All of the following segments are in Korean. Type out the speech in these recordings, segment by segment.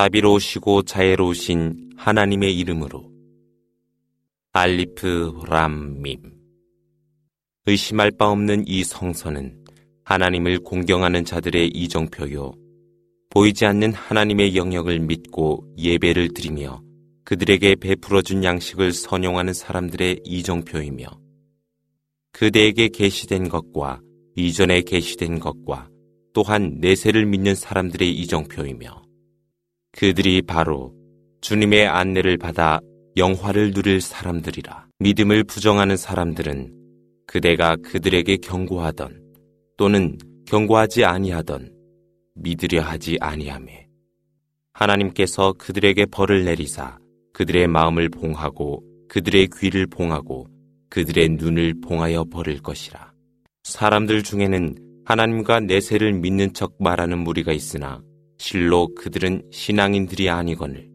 자비로우시고 자애로우신 하나님의 이름으로. 알리프 람밈. 의심할 바 없는 이 성서는 하나님을 공경하는 자들의 이정표요 보이지 않는 하나님의 영역을 믿고 예배를 드리며 그들에게 베풀어준 양식을 선용하는 사람들의 이정표이며 그대에게 계시된 것과 이전에 계시된 것과 또한 내세를 믿는 사람들의 이정표이며 그들이 바로 주님의 안내를 받아 영화를 누릴 사람들이라. 믿음을 부정하는 사람들은 그대가 그들에게 경고하던 또는 경고하지 아니하던 믿으려 하지 아니하매 하나님께서 그들에게 벌을 내리사 그들의 마음을 봉하고 그들의 귀를 봉하고 그들의 눈을 봉하여 버릴 것이라. 사람들 중에는 하나님과 내세를 믿는 척 말하는 무리가 있으나 실로 그들은 신앙인들이 아니거늘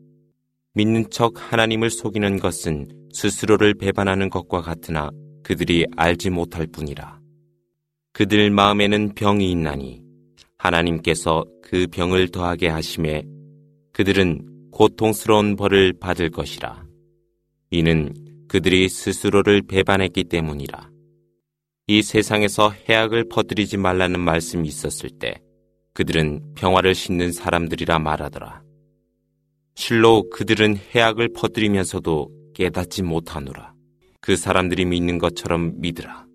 믿는 척 하나님을 속이는 것은 스스로를 배반하는 것과 같으나 그들이 알지 못할 뿐이라. 그들 마음에는 병이 있나니 하나님께서 그 병을 더하게 하심에 그들은 고통스러운 벌을 받을 것이라. 이는 그들이 스스로를 배반했기 때문이라. 이 세상에서 해악을 퍼뜨리지 말라는 말씀이 있었을 때 그들은 평화를 싣는 사람들이라 말하더라. 실로 그들은 해악을 퍼뜨리면서도 깨닫지 못하노라. 그 사람들이 믿는 것처럼 믿으라.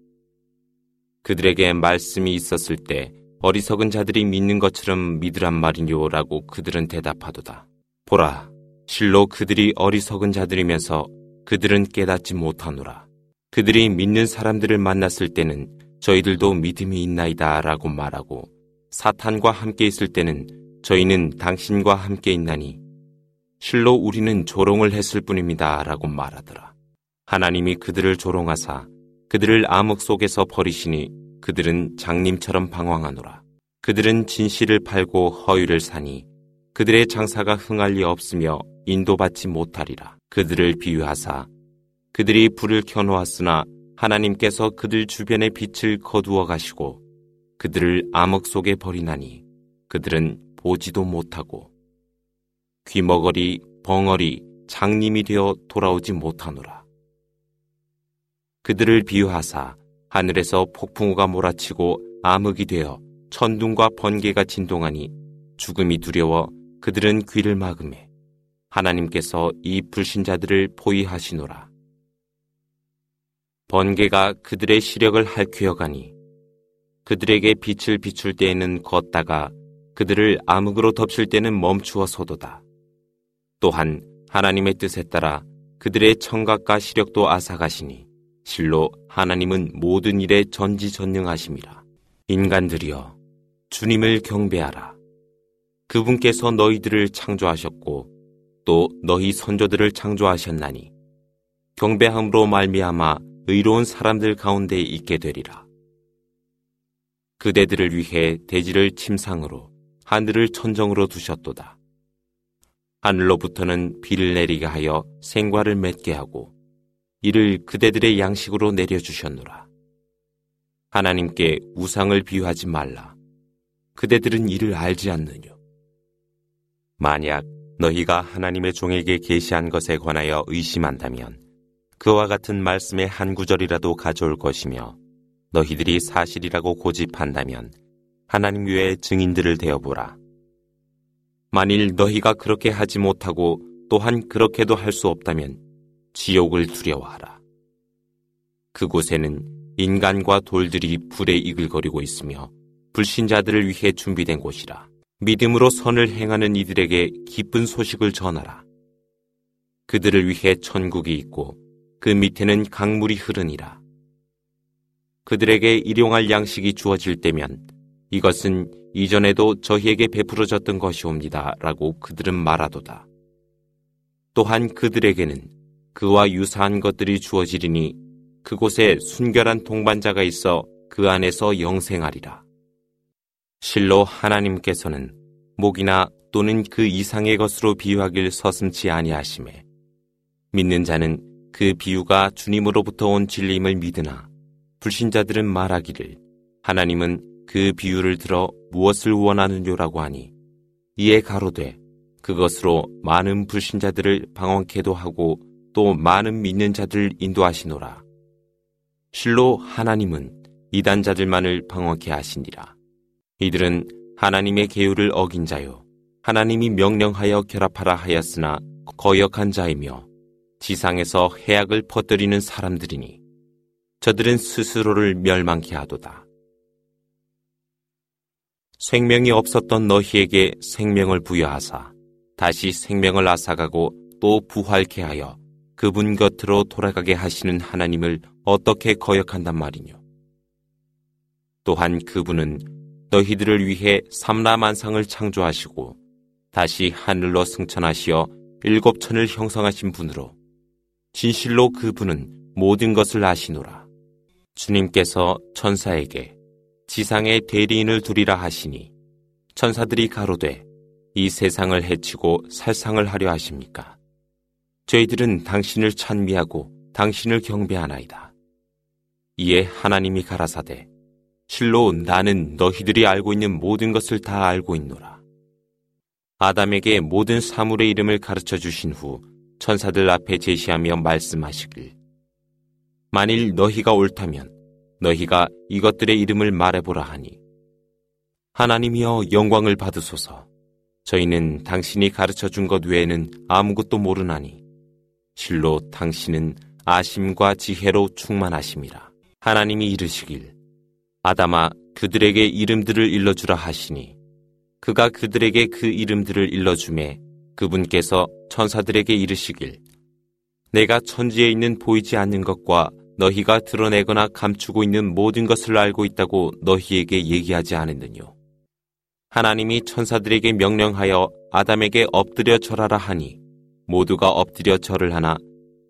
그들에게 말씀이 있었을 때 어리석은 자들이 믿는 것처럼 믿으란 말이뇨라고 그들은 대답하도다. 보라, 실로 그들이 어리석은 자들이면서 그들은 깨닫지 못하노라. 그들이 믿는 사람들을 만났을 때는 저희들도 믿음이 있나이다 라고 말하고 사탄과 함께 있을 때는 저희는 당신과 함께 있나니 실로 우리는 조롱을 했을 뿐입니다. 라고 말하더라. 하나님이 그들을 조롱하사 그들을 암흑 속에서 버리시니 그들은 장님처럼 방황하노라. 그들은 진실을 팔고 허위를 사니 그들의 장사가 흥할 리 없으며 인도받지 못하리라. 그들을 비유하사 그들이 불을 켜놓았으나 하나님께서 그들 주변의 빛을 거두어 가시고 그들을 암흑 속에 버리나니 그들은 보지도 못하고 귀머거리, 벙어리, 장님이 되어 돌아오지 못하노라. 그들을 비유하사 하늘에서 폭풍우가 몰아치고 암흑이 되어 천둥과 번개가 진동하니 죽음이 두려워 그들은 귀를 막음해 하나님께서 이 불신자들을 포위하시노라. 번개가 그들의 시력을 할퀴어가니 그들에게 빛을 비출 때에는 걷다가 그들을 암흑으로 덮칠 때는 멈추어서도다. 또한 하나님의 뜻에 따라 그들의 청각과 시력도 아사가시니 실로 하나님은 모든 일에 전지전능하심이라. 인간들이여 주님을 경배하라. 그분께서 너희들을 창조하셨고 또 너희 선조들을 창조하셨나니 경배함으로 말미암아 의로운 사람들 가운데 있게 되리라. 그대들을 위해 대지를 침상으로 하늘을 천정으로 두셨도다. 하늘로부터는 비를 내리게 하여 생과를 맺게 하고 이를 그대들의 양식으로 내려주셨노라. 하나님께 우상을 비유하지 말라. 그대들은 이를 알지 않느뇨. 만약 너희가 하나님의 종에게 계시한 것에 관하여 의심한다면 그와 같은 말씀의 한 구절이라도 가져올 것이며 너희들이 사실이라고 고집한다면 하나님 외에 증인들을 대어보라. 만일 너희가 그렇게 하지 못하고 또한 그렇게도 할 수 없다면 지옥을 두려워하라. 그곳에는 인간과 돌들이 불에 이글거리고 있으며 불신자들을 위해 준비된 곳이라. 믿음으로 선을 행하는 이들에게 기쁜 소식을 전하라. 그들을 위해 천국이 있고 그 밑에는 강물이 흐르니라. 그들에게 일용할 양식이 주어질 때면 이것은 이전에도 저희에게 베풀어졌던 것이옵니다. 라고 그들은 말하도다. 또한 그들에게는 그와 유사한 것들이 주어지리니 그곳에 순결한 동반자가 있어 그 안에서 영생하리라. 실로 하나님께서는 목이나 또는 그 이상의 것으로 비유하길 서슴치 아니하심에 믿는 자는 그 비유가 주님으로부터 온 진리임을 믿으나 불신자들은 말하기를 하나님은 그 비유를 들어 무엇을 원하느냐라고 하니 이에 가로되 그것으로 많은 불신자들을 방황케도 하고 또 많은 믿는 자들을 인도하시노라. 실로 하나님은 이단자들만을 방황케 하시니라. 이들은 하나님의 계율을 어긴 자요. 하나님이 명령하여 결합하라 하였으나 거역한 자이며 지상에서 해악을 퍼뜨리는 사람들이니 저들은 스스로를 멸망케 하도다. 생명이 없었던 너희에게 생명을 부여하사 다시 생명을 앗아가고 또 부활케 하여 그분 곁으로 돌아가게 하시는 하나님을 어떻게 거역한단 말이뇨. 또한 그분은 너희들을 위해 삼라만상을 창조하시고 다시 하늘로 승천하시어 일곱 천을 형성하신 분으로 진실로 그분은 모든 것을 아시노라. 주님께서 천사에게 지상에 대리인을 두리라 하시니 천사들이 가로되 이 세상을 해치고 살상을 하려 하십니까? 저희들은 당신을 찬미하고 당신을 경배하나이다. 이에 하나님이 가라사대 실로 나는 너희들이 알고 있는 모든 것을 다 알고 있노라. 아담에게 모든 사물의 이름을 가르쳐 주신 후 천사들 앞에 제시하며 말씀하시길 만일 너희가 옳다면 너희가 이것들의 이름을 말해보라 하니. 하나님이여 영광을 받으소서. 저희는 당신이 가르쳐 준 것 외에는 아무것도 모르나니 실로 당신은 아심과 지혜로 충만하심이라. 하나님이 이르시길 아담아 그들에게 이름들을 일러주라 하시니 그가 그들에게 그 이름들을 일러주매 그분께서 천사들에게 이르시길 내가 천지에 있는 보이지 않는 것과 너희가 드러내거나 감추고 있는 모든 것을 알고 있다고 너희에게 얘기하지 않았느뇨. 하나님이 천사들에게 명령하여 아담에게 엎드려 절하라 하니 모두가 엎드려 절을 하나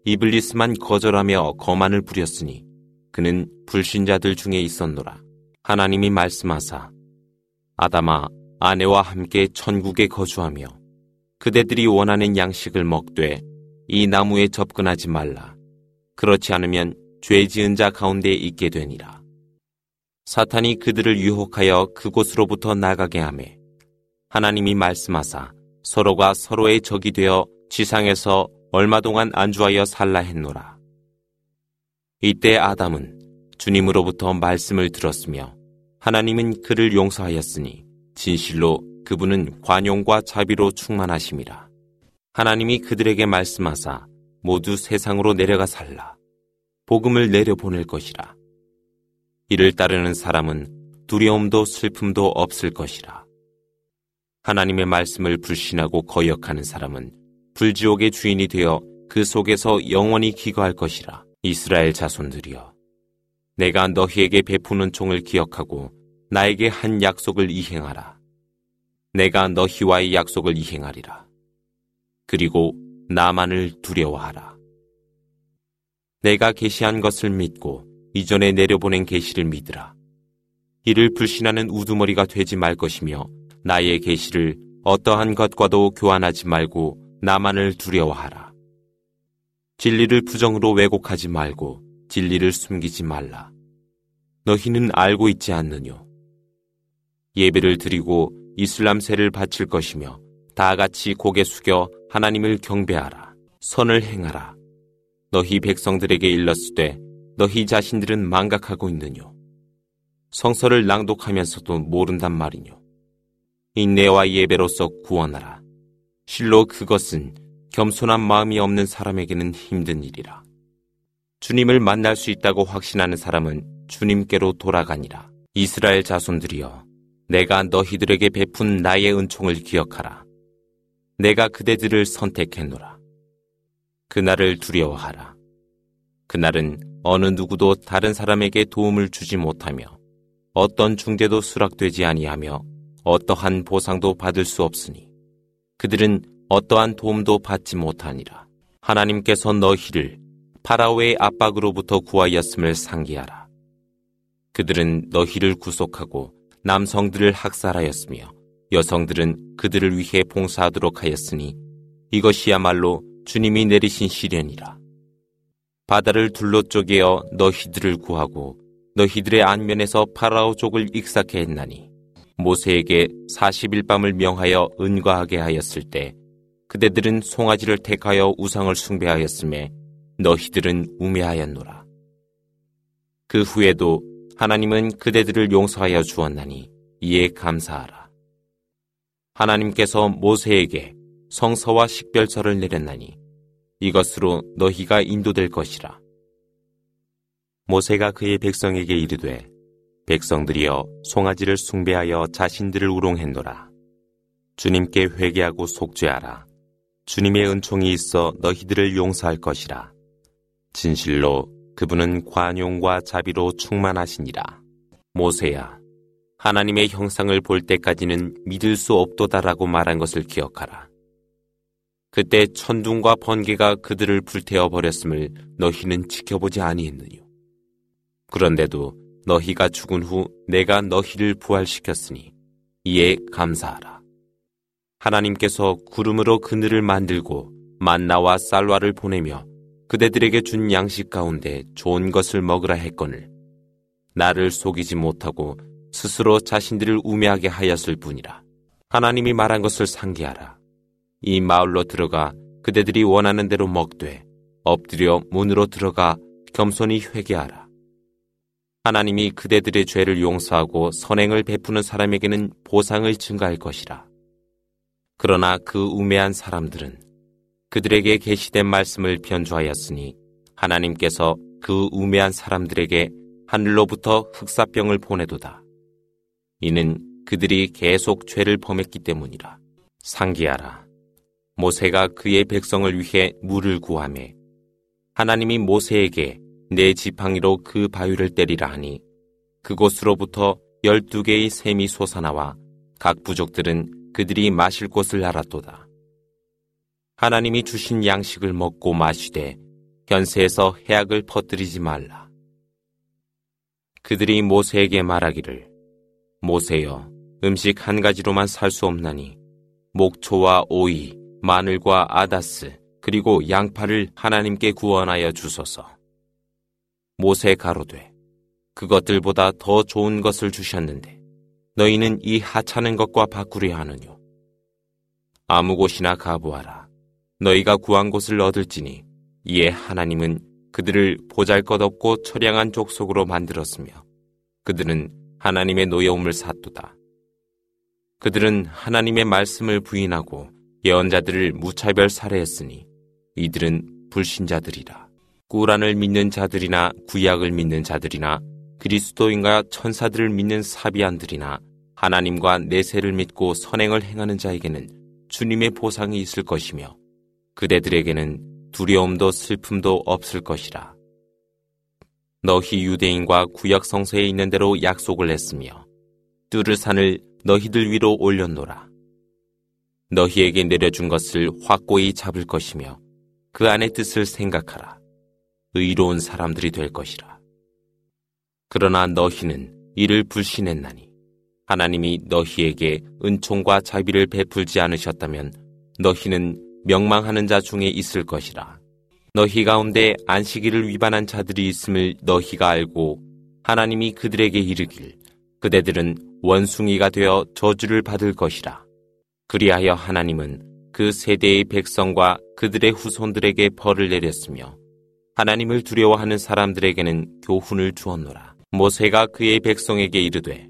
이블리스만 거절하며 거만을 부렸으니 그는 불신자들 중에 있었노라. 하나님이 말씀하사 아담아 아내와 함께 천국에 거주하며 그대들이 원하는 양식을 먹되 이 나무에 접근하지 말라. 그렇지 않으면 죄 지은 자 가운데 있게 되니라. 사탄이 그들을 유혹하여 그곳으로부터 나가게 하매 하나님이 말씀하사 서로가 서로의 적이 되어 지상에서 얼마 동안 안주하여 살라 했노라. 이때 아담은 주님으로부터 말씀을 들었으며 하나님은 그를 용서하였으니 진실로 그분은 관용과 자비로 충만하심이라. 하나님이 그들에게 말씀하사 모두 세상으로 내려가 살라. 복음을 내려보낼 것이라. 이를 따르는 사람은 두려움도 슬픔도 없을 것이라. 하나님의 말씀을 불신하고 거역하는 사람은 불지옥의 주인이 되어 그 속에서 영원히 기거할 것이라. 이스라엘 자손들이여. 내가 너희에게 베푸는 총을 기억하고 나에게 한 약속을 이행하라. 내가 너희와의 약속을 이행하리라. 그리고 나만을 두려워하라. 내가 계시한 것을 믿고 이전에 내려보낸 계시를 믿으라. 이를 불신하는 우두머리가 되지 말 것이며 나의 계시를 어떠한 것과도 교환하지 말고 나만을 두려워하라. 진리를 부정으로 왜곡하지 말고 진리를 숨기지 말라. 너희는 알고 있지 않느뇨. 예배를 드리고 이슬람세를 바칠 것이며 다 같이 고개 숙여 하나님을 경배하라. 선을 행하라. 너희 백성들에게 일렀으되 너희 자신들은 망각하고 있느뇨. 성서를 낭독하면서도 모른단 말이뇨. 인내와 예배로서 구원하라. 실로 그것은 겸손한 마음이 없는 사람에게는 힘든 일이라. 주님을 만날 수 있다고 확신하는 사람은 주님께로 돌아가니라. 이스라엘 자손들이여, 내가 너희들에게 베푼 나의 은총을 기억하라. 내가 그대들을 선택했노라. 그날을 두려워하라. 그날은 어느 누구도 다른 사람에게 도움을 주지 못하며 어떤 중대도 수락되지 아니하며 어떠한 보상도 받을 수 없으니 그들은 어떠한 도움도 받지 못하니라. 하나님께서 너희를 파라오의 압박으로부터 구하였음을 상기하라. 그들은 너희를 구속하고 남성들을 학살하였으며 여성들은 그들을 위해 봉사하도록 하였으니 이것이야말로 주님이 내리신 시련이라. 바다를 둘러 쪼개어 너희들을 구하고 너희들의 안면에서 파라오 족을 익사케 했나니 모세에게 40일 밤을 명하여 은과하게 하였을 때 그대들은 송아지를 택하여 우상을 숭배하였음에 너희들은 우매하였노라. 그 후에도 하나님은 그대들을 용서하여 주었나니 이에 감사하라. 하나님께서 모세에게 성서와 식별서를 내렸나니 이것으로 너희가 인도될 것이라. 모세가 그의 백성에게 이르되 백성들이여 송아지를 숭배하여 자신들을 우롱했노라. 주님께 회개하고 속죄하라. 주님의 은총이 있어 너희들을 용서할 것이라. 진실로 그분은 관용과 자비로 충만하시니라. 모세야, 하나님의 형상을 볼 때까지는 믿을 수 없도다라고 말한 것을 기억하라. 그때 천둥과 번개가 그들을 불태워 버렸음을 너희는 지켜보지 아니했느뇨. 그런데도 너희가 죽은 후 내가 너희를 부활시켰으니 이에 감사하라. 하나님께서 구름으로 그늘을 만들고 만나와 쌀화를 보내며 그대들에게 준 양식 가운데 좋은 것을 먹으라 했거늘 나를 속이지 못하고 스스로 자신들을 우매하게 하였을 뿐이라. 하나님이 말한 것을 상기하라. 이 마을로 들어가 그대들이 원하는 대로 먹되 엎드려 문으로 들어가 겸손히 회개하라. 하나님이 그대들의 죄를 용서하고 선행을 베푸는 사람에게는 보상을 증가할 것이라. 그러나 그 우매한 사람들은 그들에게 계시된 말씀을 변조하였으니 하나님께서 그 우매한 사람들에게 하늘로부터 흑사병을 보내도다. 이는 그들이 계속 죄를 범했기 때문이라. 상기하라. 모세가 그의 백성을 위해 물을 구하매 하나님이 모세에게 내 지팡이로 그 바위를 때리라 하니 그곳으로부터 열두 개의 샘이 솟아나와 각 부족들은 그들이 마실 곳을 알았도다. 하나님이 주신 양식을 먹고 마시되 현세에서 해악을 퍼뜨리지 말라. 그들이 모세에게 말하기를 모세여 음식 한 가지로만 살 수 없나니 목초와 오이, 마늘과 아다스 그리고 양파를 하나님께 구원하여 주소서. 모세 가로되 그것들보다 더 좋은 것을 주셨는데 너희는 이 하찮은 것과 바꾸려 하느뇨. 아무 곳이나 가보아라. 너희가 구한 곳을 얻을지니 이에 하나님은 그들을 보잘것없고 처량한 족속으로 만들었으며 그들은 하나님의 노여움을 샀도다. 그들은 하나님의 말씀을 부인하고 예언자들을 무차별 살해했으니 이들은 불신자들이라. 꾸란을 믿는 자들이나 구약을 믿는 자들이나 그리스도인과 천사들을 믿는 사비안들이나 하나님과 내세를 믿고 선행을 행하는 자에게는 주님의 보상이 있을 것이며 그대들에게는 두려움도 슬픔도 없을 것이라. 너희 유대인과 구약 성서에 있는 대로 약속을 했으며 뚜르산을 너희들 위로 올렸노라. 너희에게 내려준 것을 확고히 잡을 것이며 그 안의 뜻을 생각하라. 의로운 사람들이 될 것이라. 그러나 너희는 이를 불신했나니 하나님이 너희에게 은총과 자비를 베풀지 않으셨다면 너희는 명망하는 자 중에 있을 것이라. 너희 가운데 안식일을 위반한 자들이 있음을 너희가 알고 하나님이 그들에게 이르길 그대들은 원숭이가 되어 저주를 받을 것이라. 그리하여 하나님은 그 세대의 백성과 그들의 후손들에게 벌을 내렸으며 하나님을 두려워하는 사람들에게는 교훈을 주었노라. 모세가 그의 백성에게 이르되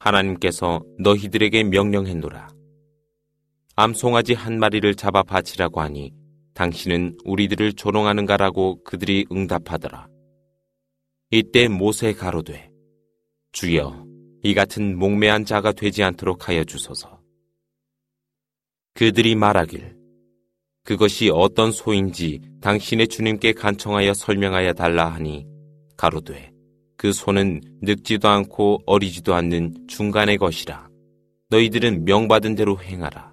하나님께서 너희들에게 명령했노라. 암송아지 한 마리를 잡아 바치라고 하니 당신은 우리들을 조롱하는가라고 그들이 응답하더라. 이때 모세 가로되 주여 이 같은 목매한 자가 되지 않도록 하여 주소서. 그들이 말하길 그것이 어떤 소인지 당신의 주님께 간청하여 설명하여 달라 하니 가로되 그 소는 늙지도 않고 어리지도 않는 중간의 것이라 너희들은 명받은 대로 행하라.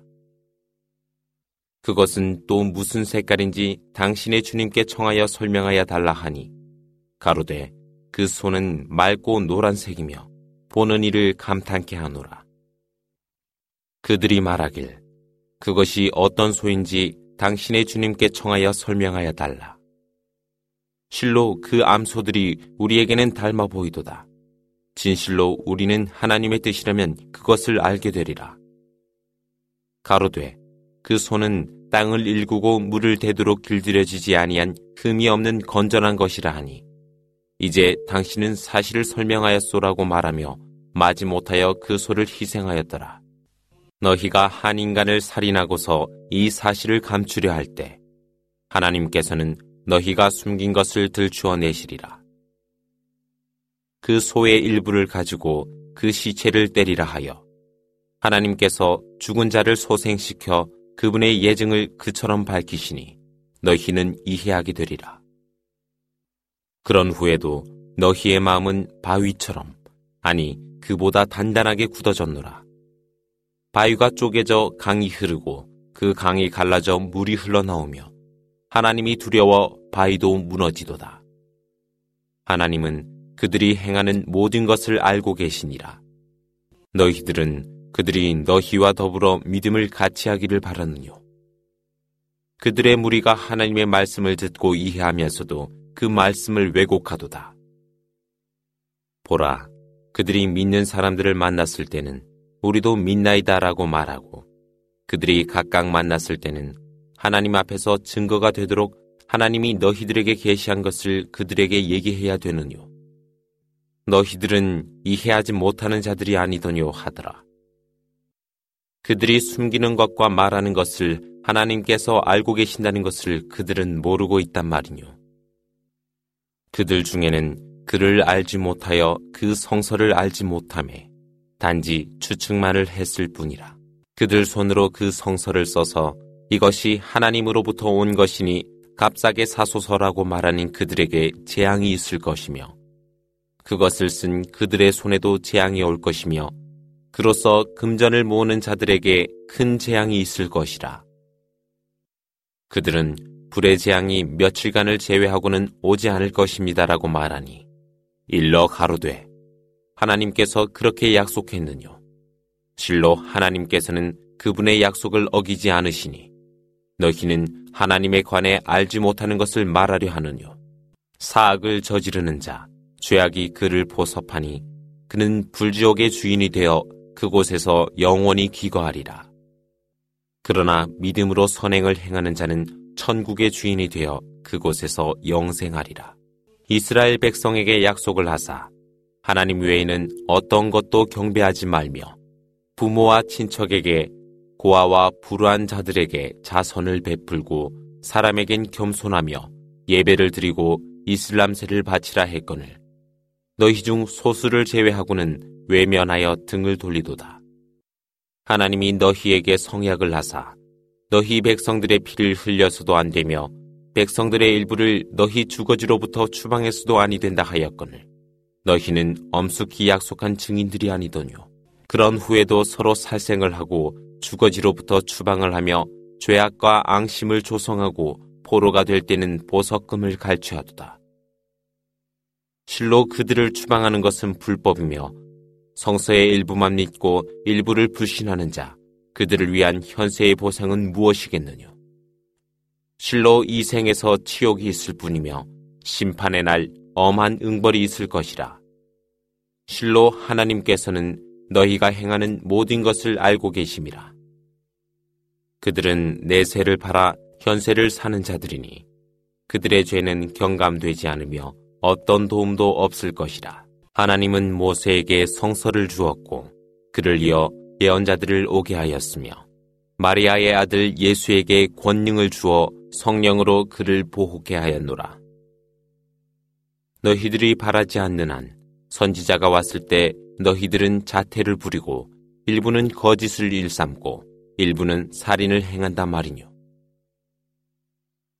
그것은 또 무슨 색깔인지 당신의 주님께 청하여 설명하여 달라 하니 가로되 그 소는 맑고 노란색이며 보는 이를 감탄케 하노라. 그들이 말하길 그것이 어떤 소인지 당신의 주님께 청하여 설명하여 달라. 실로 그 암소들이 우리에게는 닮아 보이도다. 진실로 우리는 하나님의 뜻이라면 그것을 알게 되리라. 가로되 그 소는 땅을 일구고 물을 대도록 길들여지지 아니한 흠이 없는 건전한 것이라 하니 이제 당신은 사실을 설명하였소라고 말하며 마지 못하여 그 소를 희생하였더라. 너희가 한 인간을 살인하고서 이 사실을 감추려 할 때 하나님께서는 너희가 숨긴 것을 들추어 내시리라. 그 소의 일부를 가지고 그 시체를 때리라 하여 하나님께서 죽은 자를 소생시켜 그분의 예증을 그처럼 밝히시니 너희는 이해하게 되리라. 그런 후에도 너희의 마음은 바위처럼 아니 그보다 단단하게 굳어졌노라. 바위가 쪼개져 강이 흐르고 그 강이 갈라져 물이 흘러나오며 하나님이 두려워 바위도 무너지도다. 하나님은 그들이 행하는 모든 것을 알고 계시니라. 너희들은 그들이 너희와 더불어 믿음을 같이 하기를 바라느뇨. 그들의 무리가 하나님의 말씀을 듣고 이해하면서도 그 말씀을 왜곡하도다. 보라, 그들이 믿는 사람들을 만났을 때는 우리도 믿나이다라고 말하고 그들이 각각 만났을 때는 하나님 앞에서 증거가 되도록 하나님이 너희들에게 계시한 것을 그들에게 얘기해야 되느뇨. 너희들은 이해하지 못하는 자들이 아니더뇨 하더라. 그들이 숨기는 것과 말하는 것을 하나님께서 알고 계신다는 것을 그들은 모르고 있단 말이뇨. 그들 중에는 그를 알지 못하여 그 성서를 알지 못함에 단지 추측만을 했을 뿐이라. 그들 손으로 그 성서를 써서 이것이 하나님으로부터 온 것이니 값싸게 사소서라고 말하는 그들에게 재앙이 있을 것이며 그것을 쓴 그들의 손에도 재앙이 올 것이며 그로써 금전을 모으는 자들에게 큰 재앙이 있을 것이라. 그들은 불의 재앙이 며칠간을 제외하고는 오지 않을 것입니다라고 말하니 일러 가로되 하나님께서 그렇게 약속했느뇨. 실로 하나님께서는 그분의 약속을 어기지 않으시니 너희는 하나님에 관해 알지 못하는 것을 말하려 하느뇨. 사악을 저지르는 자, 죄악이 그를 보섭하니 그는 불지옥의 주인이 되어 그곳에서 영원히 기거하리라. 그러나 믿음으로 선행을 행하는 자는 천국의 주인이 되어 그곳에서 영생하리라. 이스라엘 백성에게 약속을 하사 하나님 외에는 어떤 것도 경배하지 말며 부모와 친척에게 고아와 불우한 자들에게 자선을 베풀고 사람에겐 겸손하며 예배를 드리고 이슬람세를 바치라 했거늘 너희 중 소수를 제외하고는 외면하여 등을 돌리도다. 하나님이 너희에게 성약을 하사 너희 백성들의 피를 흘려서도 안 되며 백성들의 일부를 너희 주거지로부터 추방해서도 아니 된다 하였거늘 너희는 엄숙히 약속한 증인들이 아니더뇨. 그런 후에도 서로 살생을 하고 주거지로부터 추방을 하며 죄악과 앙심을 조성하고 포로가 될 때는 보석금을 갈취하도다. 실로 그들을 추방하는 것은 불법이며 성서의 일부만 믿고 일부를 불신하는 자, 그들을 위한 현세의 보상은 무엇이겠느냐? 실로 이 생에서 치욕이 있을 뿐이며 심판의 날 엄한 응벌이 있을 것이라. 실로 하나님께서는 너희가 행하는 모든 것을 알고 계심이라. 그들은 내세를 팔아 현세를 사는 자들이니 그들의 죄는 경감되지 않으며 어떤 도움도 없을 것이라. 하나님은 모세에게 성서를 주었고 그를 이어 예언자들을 오게 하였으며 마리아의 아들 예수에게 권능을 주어 성령으로 그를 보호케 하였노라. 너희들이 바라지 않는 한 선지자가 왔을 때 너희들은 자태를 부리고 일부는 거짓을 일삼고 일부는 살인을 행한단 말이뇨.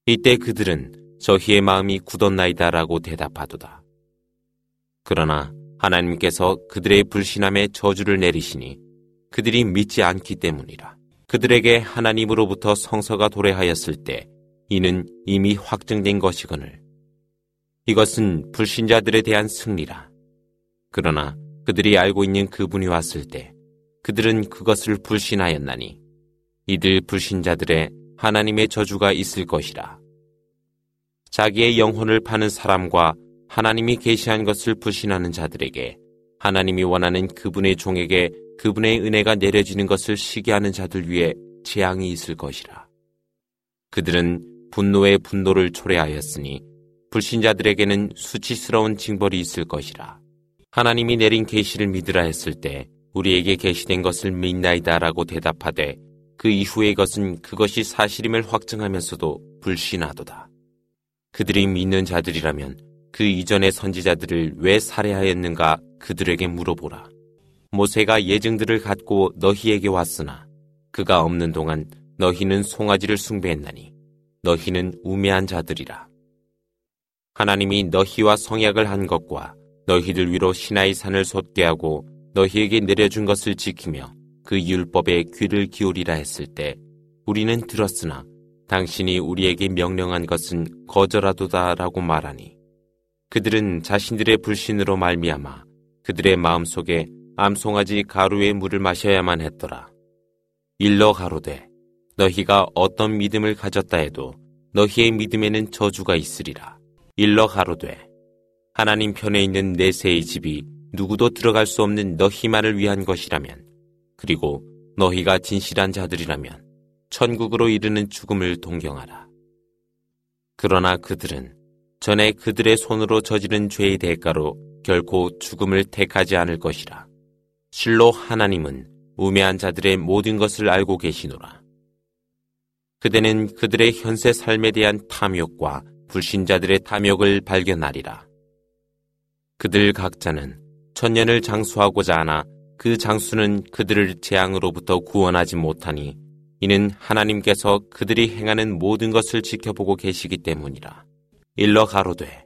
이때 그들은 저희의 마음이 굳었나이다라고 대답하도다. 그러나 하나님께서 그들의 불신함에 저주를 내리시니 그들이 믿지 않기 때문이라. 그들에게 하나님으로부터 성서가 도래하였을 때 이는 이미 확정된 것이거늘. 이것은 불신자들에 대한 승리라. 그러나 그들이 알고 있는 그분이 왔을 때 그들은 그것을 불신하였나니 이들 불신자들의 하나님의 저주가 있을 것이라. 자기의 영혼을 파는 사람과 하나님이 계시한 것을 불신하는 자들에게 하나님이 원하는 그분의 종에게 그분의 은혜가 내려지는 것을 시기하는 자들 위에 재앙이 있을 것이라. 그들은 분노의 분노를 초래하였으니 불신자들에게는 수치스러운 징벌이 있을 것이라. 하나님이 내린 계시를 믿으라 했을 때 우리에게 계시된 것을 믿나이다라고 대답하되 그 이후의 것은 그것이 사실임을 확증하면서도 불신하도다. 그들이 믿는 자들이라면 그 이전의 선지자들을 왜 살해하였는가 그들에게 물어보라. 모세가 예증들을 갖고 너희에게 왔으나 그가 없는 동안 너희는 송아지를 숭배했나니 너희는 우매한 자들이라. 하나님이 너희와 성약을 한 것과 너희들 위로 시나이 산을 솟게 하고 너희에게 내려준 것을 지키며 그 율법에 귀를 기울이라 했을 때 우리는 들었으나 당신이 우리에게 명령한 것은 거절하도다라고 말하니 그들은 자신들의 불신으로 말미암아 그들의 마음속에 암송아지 가루의 물을 마셔야만 했더라. 일러 가로되 너희가 어떤 믿음을 가졌다 해도 너희의 믿음에는 저주가 있으리라. 일러 가로되 하나님 편에 있는 내세의 집이 누구도 들어갈 수 없는 너희만을 위한 것이라면 그리고 너희가 진실한 자들이라면 천국으로 이르는 죽음을 동경하라. 그러나 그들은 전에 그들의 손으로 저지른 죄의 대가로 결코 죽음을 택하지 않을 것이라. 실로 하나님은 우매한 자들의 모든 것을 알고 계시노라. 그대는 그들의 현세 삶에 대한 탐욕과 불신자들의 탐욕을 발견하리라. 그들 각자는 천년을 장수하고자 하나 그 장수는 그들을 재앙으로부터 구원하지 못하니 이는 하나님께서 그들이 행하는 모든 것을 지켜보고 계시기 때문이라. 일러 가로되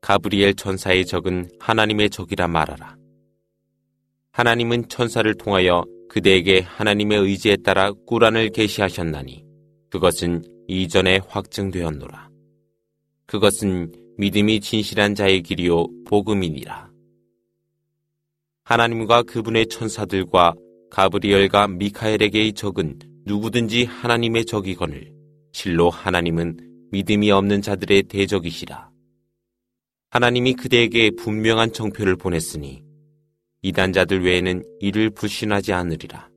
가브리엘 천사의 적은 하나님의 적이라 말하라. 하나님은 천사를 통하여 그대에게 하나님의 의지에 따라 꾸란을 계시하셨나니 그것은 이전에 확증되었노라. 그것은 믿음이 진실한 자의 길이요 복음이니라. 하나님과 그분의 천사들과 가브리엘과 미카엘에게의 적은 누구든지 하나님의 적이거늘 실로 하나님은 믿음이 없는 자들의 대적이시라. 하나님이 그대에게 분명한 정표를 보냈으니 이단자들 외에는 이를 불신하지 않으리라.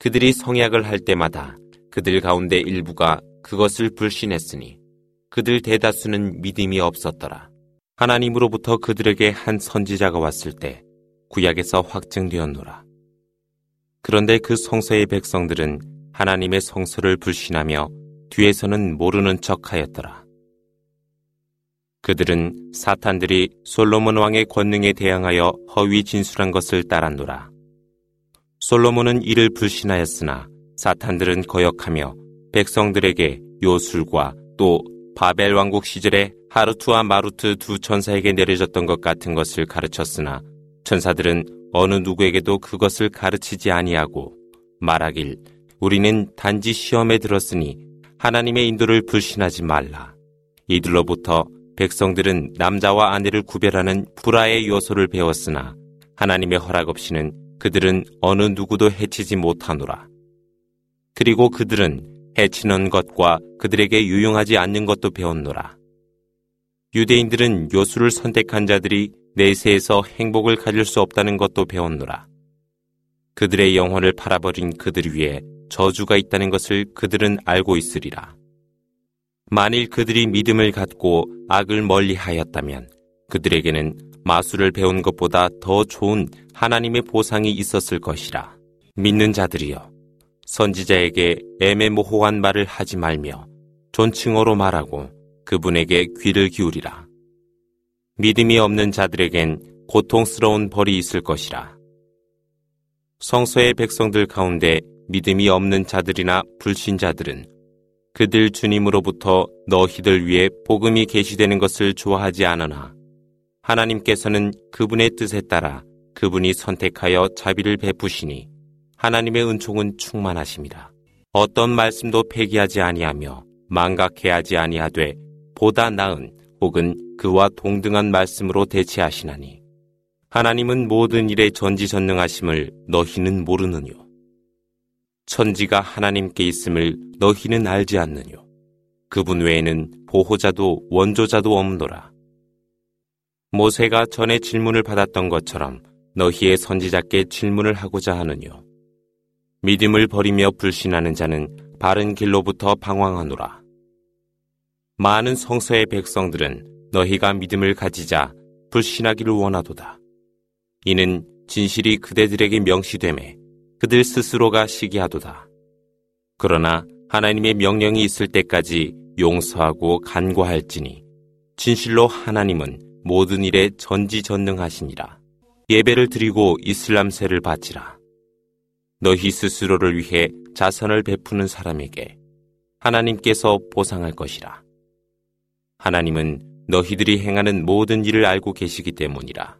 그들이 성약을 할 때마다 그들 가운데 일부가 그것을 불신했으니 그들 대다수는 믿음이 없었더라. 하나님으로부터 그들에게 한 선지자가 왔을 때 구약에서 확증되었노라. 그런데 그 성서의 백성들은 하나님의 성서를 불신하며 뒤에서는 모르는 척 하였더라. 그들은 사탄들이 솔로몬 왕의 권능에 대항하여 허위 진술한 것을 따랐노라. 솔로몬은 이를 불신하였으나 사탄들은 거역하며 백성들에게 요술과 또 바벨 왕국 시절에 하루투와 마루트 두 천사에게 내려졌던 것 같은 것을 가르쳤으나 천사들은 어느 누구에게도 그것을 가르치지 아니하고 말하길 우리는 단지 시험에 들었으니 하나님의 인도를 불신하지 말라. 이들로부터 백성들은 남자와 아내를 구별하는 불화의 요소를 배웠으나 하나님의 허락 없이는 그들은 어느 누구도 해치지 못하노라. 그리고 그들은 해치는 것과 그들에게 유용하지 않는 것도 배웠노라. 유대인들은 요수를 선택한 자들이 내세에서 행복을 가질 수 없다는 것도 배웠노라. 그들의 영혼을 팔아버린 그들 위에 저주가 있다는 것을 그들은 알고 있으리라. 만일 그들이 믿음을 갖고 악을 멀리 하였다면 그들에게는 마술을 배운 것보다 더 좋은 하나님의 보상이 있었을 것이라. 믿는 자들이여. 선지자에게 애매모호한 말을 하지 말며 존칭어로 말하고 그분에게 귀를 기울이라. 믿음이 없는 자들에겐 고통스러운 벌이 있을 것이라. 성서의 백성들 가운데 믿음이 없는 자들이나 불신자들은 그들 주님으로부터 너희들 위해 복음이 계시되는 것을 좋아하지 않으나 하나님께서는 그분의 뜻에 따라 그분이 선택하여 자비를 베푸시니 하나님의 은총은 충만하십니다. 어떤 말씀도 폐기하지 아니하며 망각해 하지 아니하되 보다 나은 혹은 그와 동등한 말씀으로 대체하시나니 하나님은 모든 일에 전지전능하심을 너희는 모르느뇨. 천지가 하나님께 있음을 너희는 알지 않느뇨. 그분 외에는 보호자도 원조자도 없노라. 모세가 전에 질문을 받았던 것처럼 너희의 선지자께 질문을 하고자 하느뇨. 믿음을 버리며 불신하는 자는 바른 길로부터 방황하노라. 많은 성서의 백성들은 너희가 믿음을 가지자 불신하기를 원하도다. 이는 진실이 그대들에게 명시됨에 그들 스스로가 시기하도다. 그러나 하나님의 명령이 있을 때까지 용서하고 간과할지니 진실로 하나님은 모든 일에 전지전능하시니라. 예배를 드리고 이슬람세를 바치라. 너희 스스로를 위해 자선을 베푸는 사람에게 하나님께서 보상할 것이라. 하나님은 너희들이 행하는 모든 일을 알고 계시기 때문이라.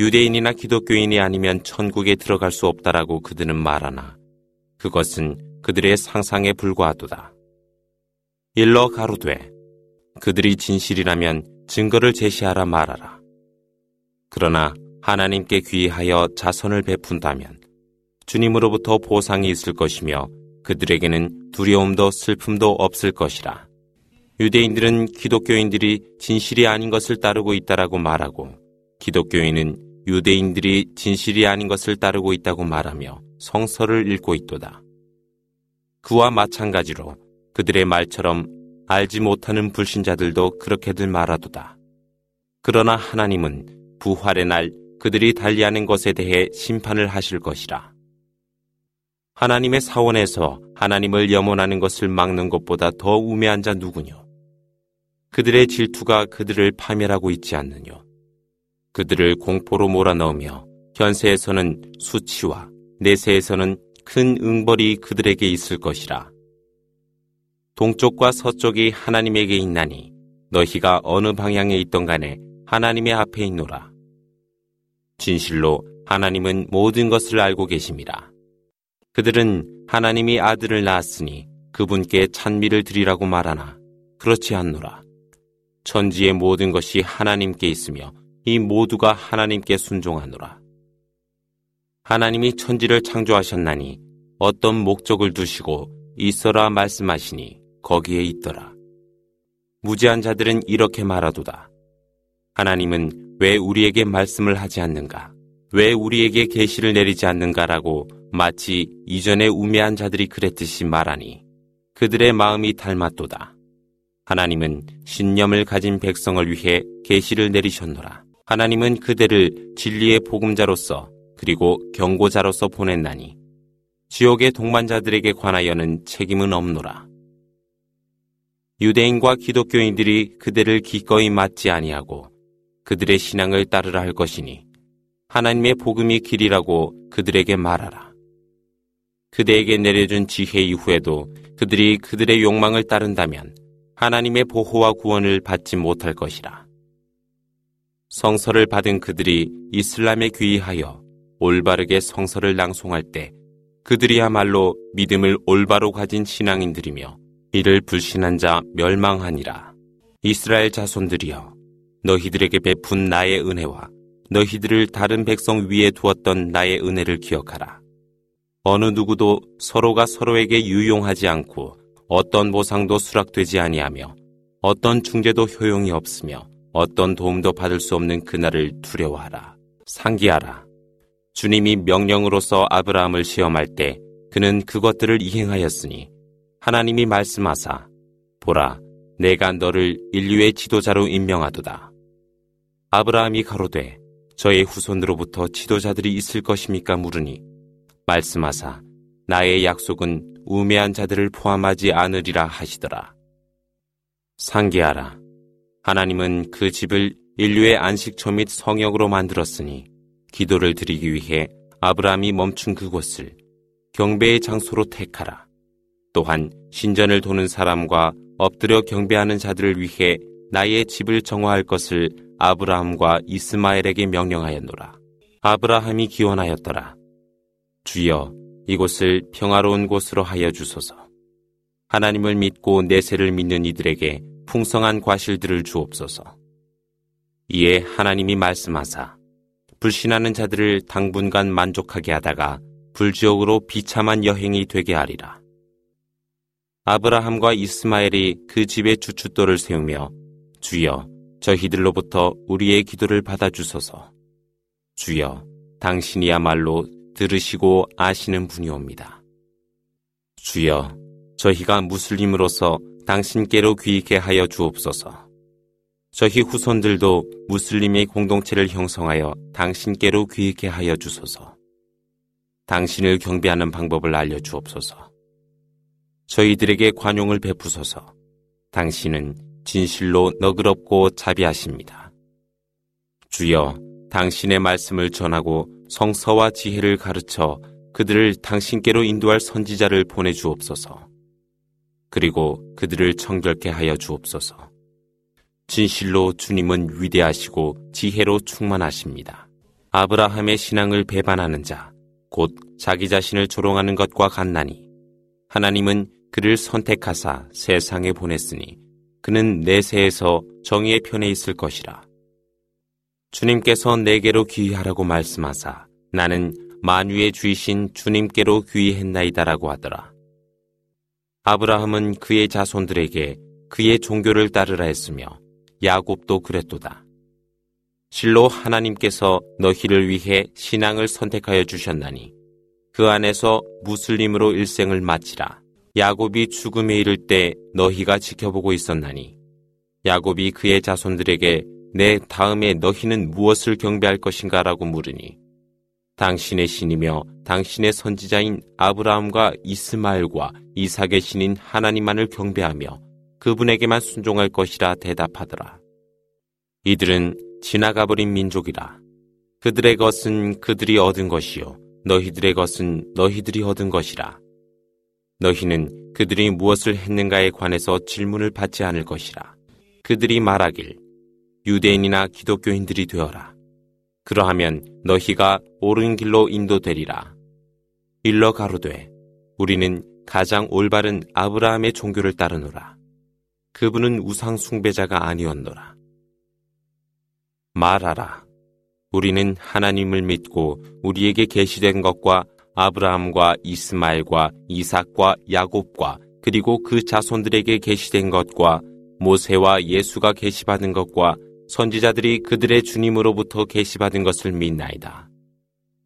유대인이나 기독교인이 아니면 천국에 들어갈 수 없다라고 그들은 말하나 그것은 그들의 상상에 불과하도다. 일러 가로되 그들이 진실이라면 증거를 제시하라 말하라. 그러나 하나님께 귀하여 자선을 베푼다면 주님으로부터 보상이 있을 것이며 그들에게는 두려움도 슬픔도 없을 것이라. 유대인들은 기독교인들이 진실이 아닌 것을 따르고 있다라고 말하고 기독교인은 유대인들이 진실이 아닌 것을 따르고 있다고 말하며 성서를 읽고 있도다. 그와 마찬가지로 그들의 말처럼 알지 못하는 불신자들도 그렇게들 말하도다. 그러나 하나님은 부활의 날 그들이 달리하는 것에 대해 심판을 하실 것이라. 하나님의 사원에서 하나님을 염원하는 것을 막는 것보다 더 우매한 자 누구뇨? 그들의 질투가 그들을 파멸하고 있지 않느뇨? 그들을 공포로 몰아넣으며 현세에서는 수치와 내세에서는 큰 응벌이 그들에게 있을 것이라. 동쪽과 서쪽이 하나님에게 있나니 너희가 어느 방향에 있던 간에 하나님의 앞에 있노라. 진실로 하나님은 모든 것을 알고 계십니다. 그들은 하나님이 아들을 낳았으니 그분께 찬미를 드리라고 말하나 그렇지 않노라. 천지의 모든 것이 하나님께 있으며 이 모두가 하나님께 순종하노라. 하나님이 천지를 창조하셨나니 어떤 목적을 두시고 있어라 말씀하시니 거기에 있더라. 무지한 자들은 이렇게 말하도다. 하나님은 왜 우리에게 말씀을 하지 않는가? 왜 우리에게 계시를 내리지 않는가라고 마치 이전에 우매한 자들이 그랬듯이 말하니 그들의 마음이 닮았도다. 하나님은 신념을 가진 백성을 위해 계시를 내리셨노라. 하나님은 그대를 진리의 복음자로서 그리고 경고자로서 보냈나니 지옥의 동반자들에게 관하여는 책임은 없노라. 유대인과 기독교인들이 그들을 기꺼이 맞지 아니하고 그들의 신앙을 따르라 할 것이니 하나님의 복음이 길이라고 그들에게 말하라. 그대에게 내려준 지혜 이후에도 그들이 그들의 욕망을 따른다면 하나님의 보호와 구원을 받지 못할 것이라. 성서를 받은 그들이 이슬람에 귀의하여 올바르게 성서를 낭송할 때 그들이야말로 믿음을 올바로 가진 신앙인들이며 이를 불신한 자 멸망하니라. 이스라엘 자손들이여 너희들에게 베푼 나의 은혜와 너희들을 다른 백성 위에 두었던 나의 은혜를 기억하라. 어느 누구도 서로가 서로에게 유용하지 않고 어떤 보상도 수락되지 아니하며 어떤 중재도 효용이 없으며 어떤 도움도 받을 수 없는 그날을 두려워하라. 상기하라. 주님이 명령으로서 아브라함을 시험할 때 그는 그것들을 이행하였으니 하나님이 말씀하사 보라 내가 너를 인류의 지도자로 임명하도다. 아브라함이 가로되 저의 후손으로부터 지도자들이 있을 것입니까 물으니 말씀하사 나의 약속은 우매한 자들을 포함하지 않으리라 하시더라. 상기하라. 하나님은 그 집을 인류의 안식처 및 성역으로 만들었으니 기도를 드리기 위해 아브라함이 멈춘 그곳을 경배의 장소로 택하라. 또한 신전을 도는 사람과 엎드려 경배하는 자들을 위해 나의 집을 정화할 것을 아브라함과 이스마엘에게 명령하였노라. 아브라함이 기원하였더라. 주여, 이곳을 평화로운 곳으로 하여 주소서. 하나님을 믿고 내세를 믿는 이들에게 풍성한 과실들을 주옵소서. 이에 하나님이 말씀하사 불신하는 자들을 당분간 만족하게 하다가 불지옥으로 비참한 여행이 되게 하리라. 아브라함과 이스마엘이 그 집에 주춧돌을 세우며 주여 저희들로부터 우리의 기도를 받아주소서. 주여 당신이야말로 들으시고 아시는 분이옵니다. 주여, 저희가 무슬림으로서 당신께로 귀익게 하여 주옵소서. 저희 후손들도 무슬림의 공동체를 형성하여 당신께로 귀익게 하여 주소서. 당신을 경배하는 방법을 알려 주옵소서. 저희들에게 관용을 베푸소서. 당신은 진실로 너그럽고 자비하십니다. 주여, 당신의 말씀을 전하고 성서와 지혜를 가르쳐 그들을 당신께로 인도할 선지자를 보내주옵소서. 그리고 그들을 청결케 하여 주옵소서. 진실로 주님은 위대하시고 지혜로 충만하십니다. 아브라함의 신앙을 배반하는 자, 곧 자기 자신을 조롱하는 것과 같나니, 하나님은 그를 선택하사 세상에 보냈으니, 그는 내세에서 정의의 편에 있을 것이라. 주님께서 내게로 귀하라고 말씀하사, 나는 만유의 주이신 주님께로 귀했나이다라고 하더라. 아브라함은 그의 자손들에게 그의 종교를 따르라 했으며 야곱도 그랬도다. 실로 하나님께서 너희를 위해 신앙을 선택하여 주셨나니 그 안에서 무슬림으로 일생을 마치라. 야곱이 죽음에 이를 때 너희가 지켜보고 있었나니 야곱이 그의 자손들에게 내 다음에 너희는 무엇을 경배할 것인가 라고 물으니 당신의 신이며 당신의 선지자인 아브라함과 이스마엘과 이삭의 신인 하나님만을 경배하며 그분에게만 순종할 것이라 대답하더라. 이들은 지나가 버린 민족이라. 그들의 것은 그들이 얻은 것이요. 너희들의 것은 너희들이 얻은 것이라. 너희는 그들이 무엇을 했는가에 관해서 질문을 받지 않을 것이라. 그들이 말하길 유대인이나 기독교인들이 되어라. 그러하면 너희가 옳은 길로 인도되리라. 일러 가로되 우리는 가장 올바른 아브라함의 종교를 따르노라. 그분은 우상 숭배자가 아니었노라. 말하라. 우리는 하나님을 믿고 우리에게 계시된 것과 아브라함과 이스마엘과 이삭과 야곱과 그리고 그 자손들에게 계시된 것과 모세와 예수가 계시받은 것과 선지자들이 그들의 주님으로부터 계시받은 것을 믿나이다.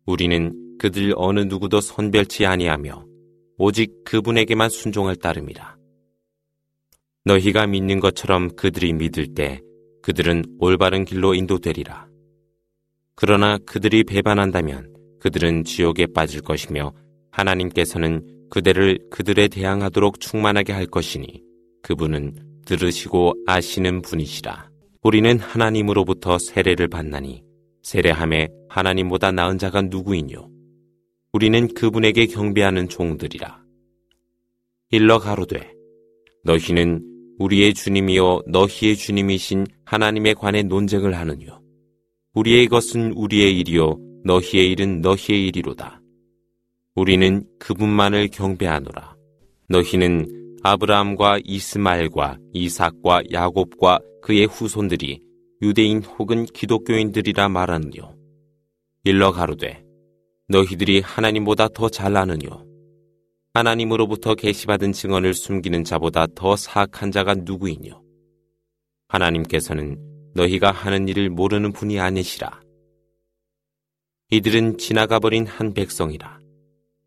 우리는 그들 어느 누구도 선별치 아니하며 오직 그분에게만 순종할 따름이라. 너희가 믿는 것처럼 그들이 믿을 때 그들은 올바른 길로 인도되리라. 그러나 그들이 배반한다면 그들은 지옥에 빠질 것이며 하나님께서는 그대를 그들에 대항하도록 충만하게 할 것이니 그분은 들으시고 아시는 분이시라. 우리는 하나님으로부터 세례를 받나니 세례함에 하나님보다 나은 자가 누구이뇨? 우리는 그분에게 경배하는 종들이라. 일러 가로되 너희는 우리의 주님이요 너희의 주님이신 하나님에 관해 논쟁을 하느뇨. 우리의 것은 우리의 일이요 너희의 일은 너희의 일이로다. 우리는 그분만을 경배하노라. 너희는 아브라함과 이스마엘과 이삭과 야곱과 그의 후손들이 유대인 혹은 기독교인들이라 말하느뇨. 일러 가로되 너희들이 하나님보다 더 잘나느뇨. 하나님으로부터 계시받은 증언을 숨기는 자보다 더 사악한 자가 누구이뇨. 하나님께서는 너희가 하는 일을 모르는 분이 아니시라. 이들은 지나가 버린 한 백성이라.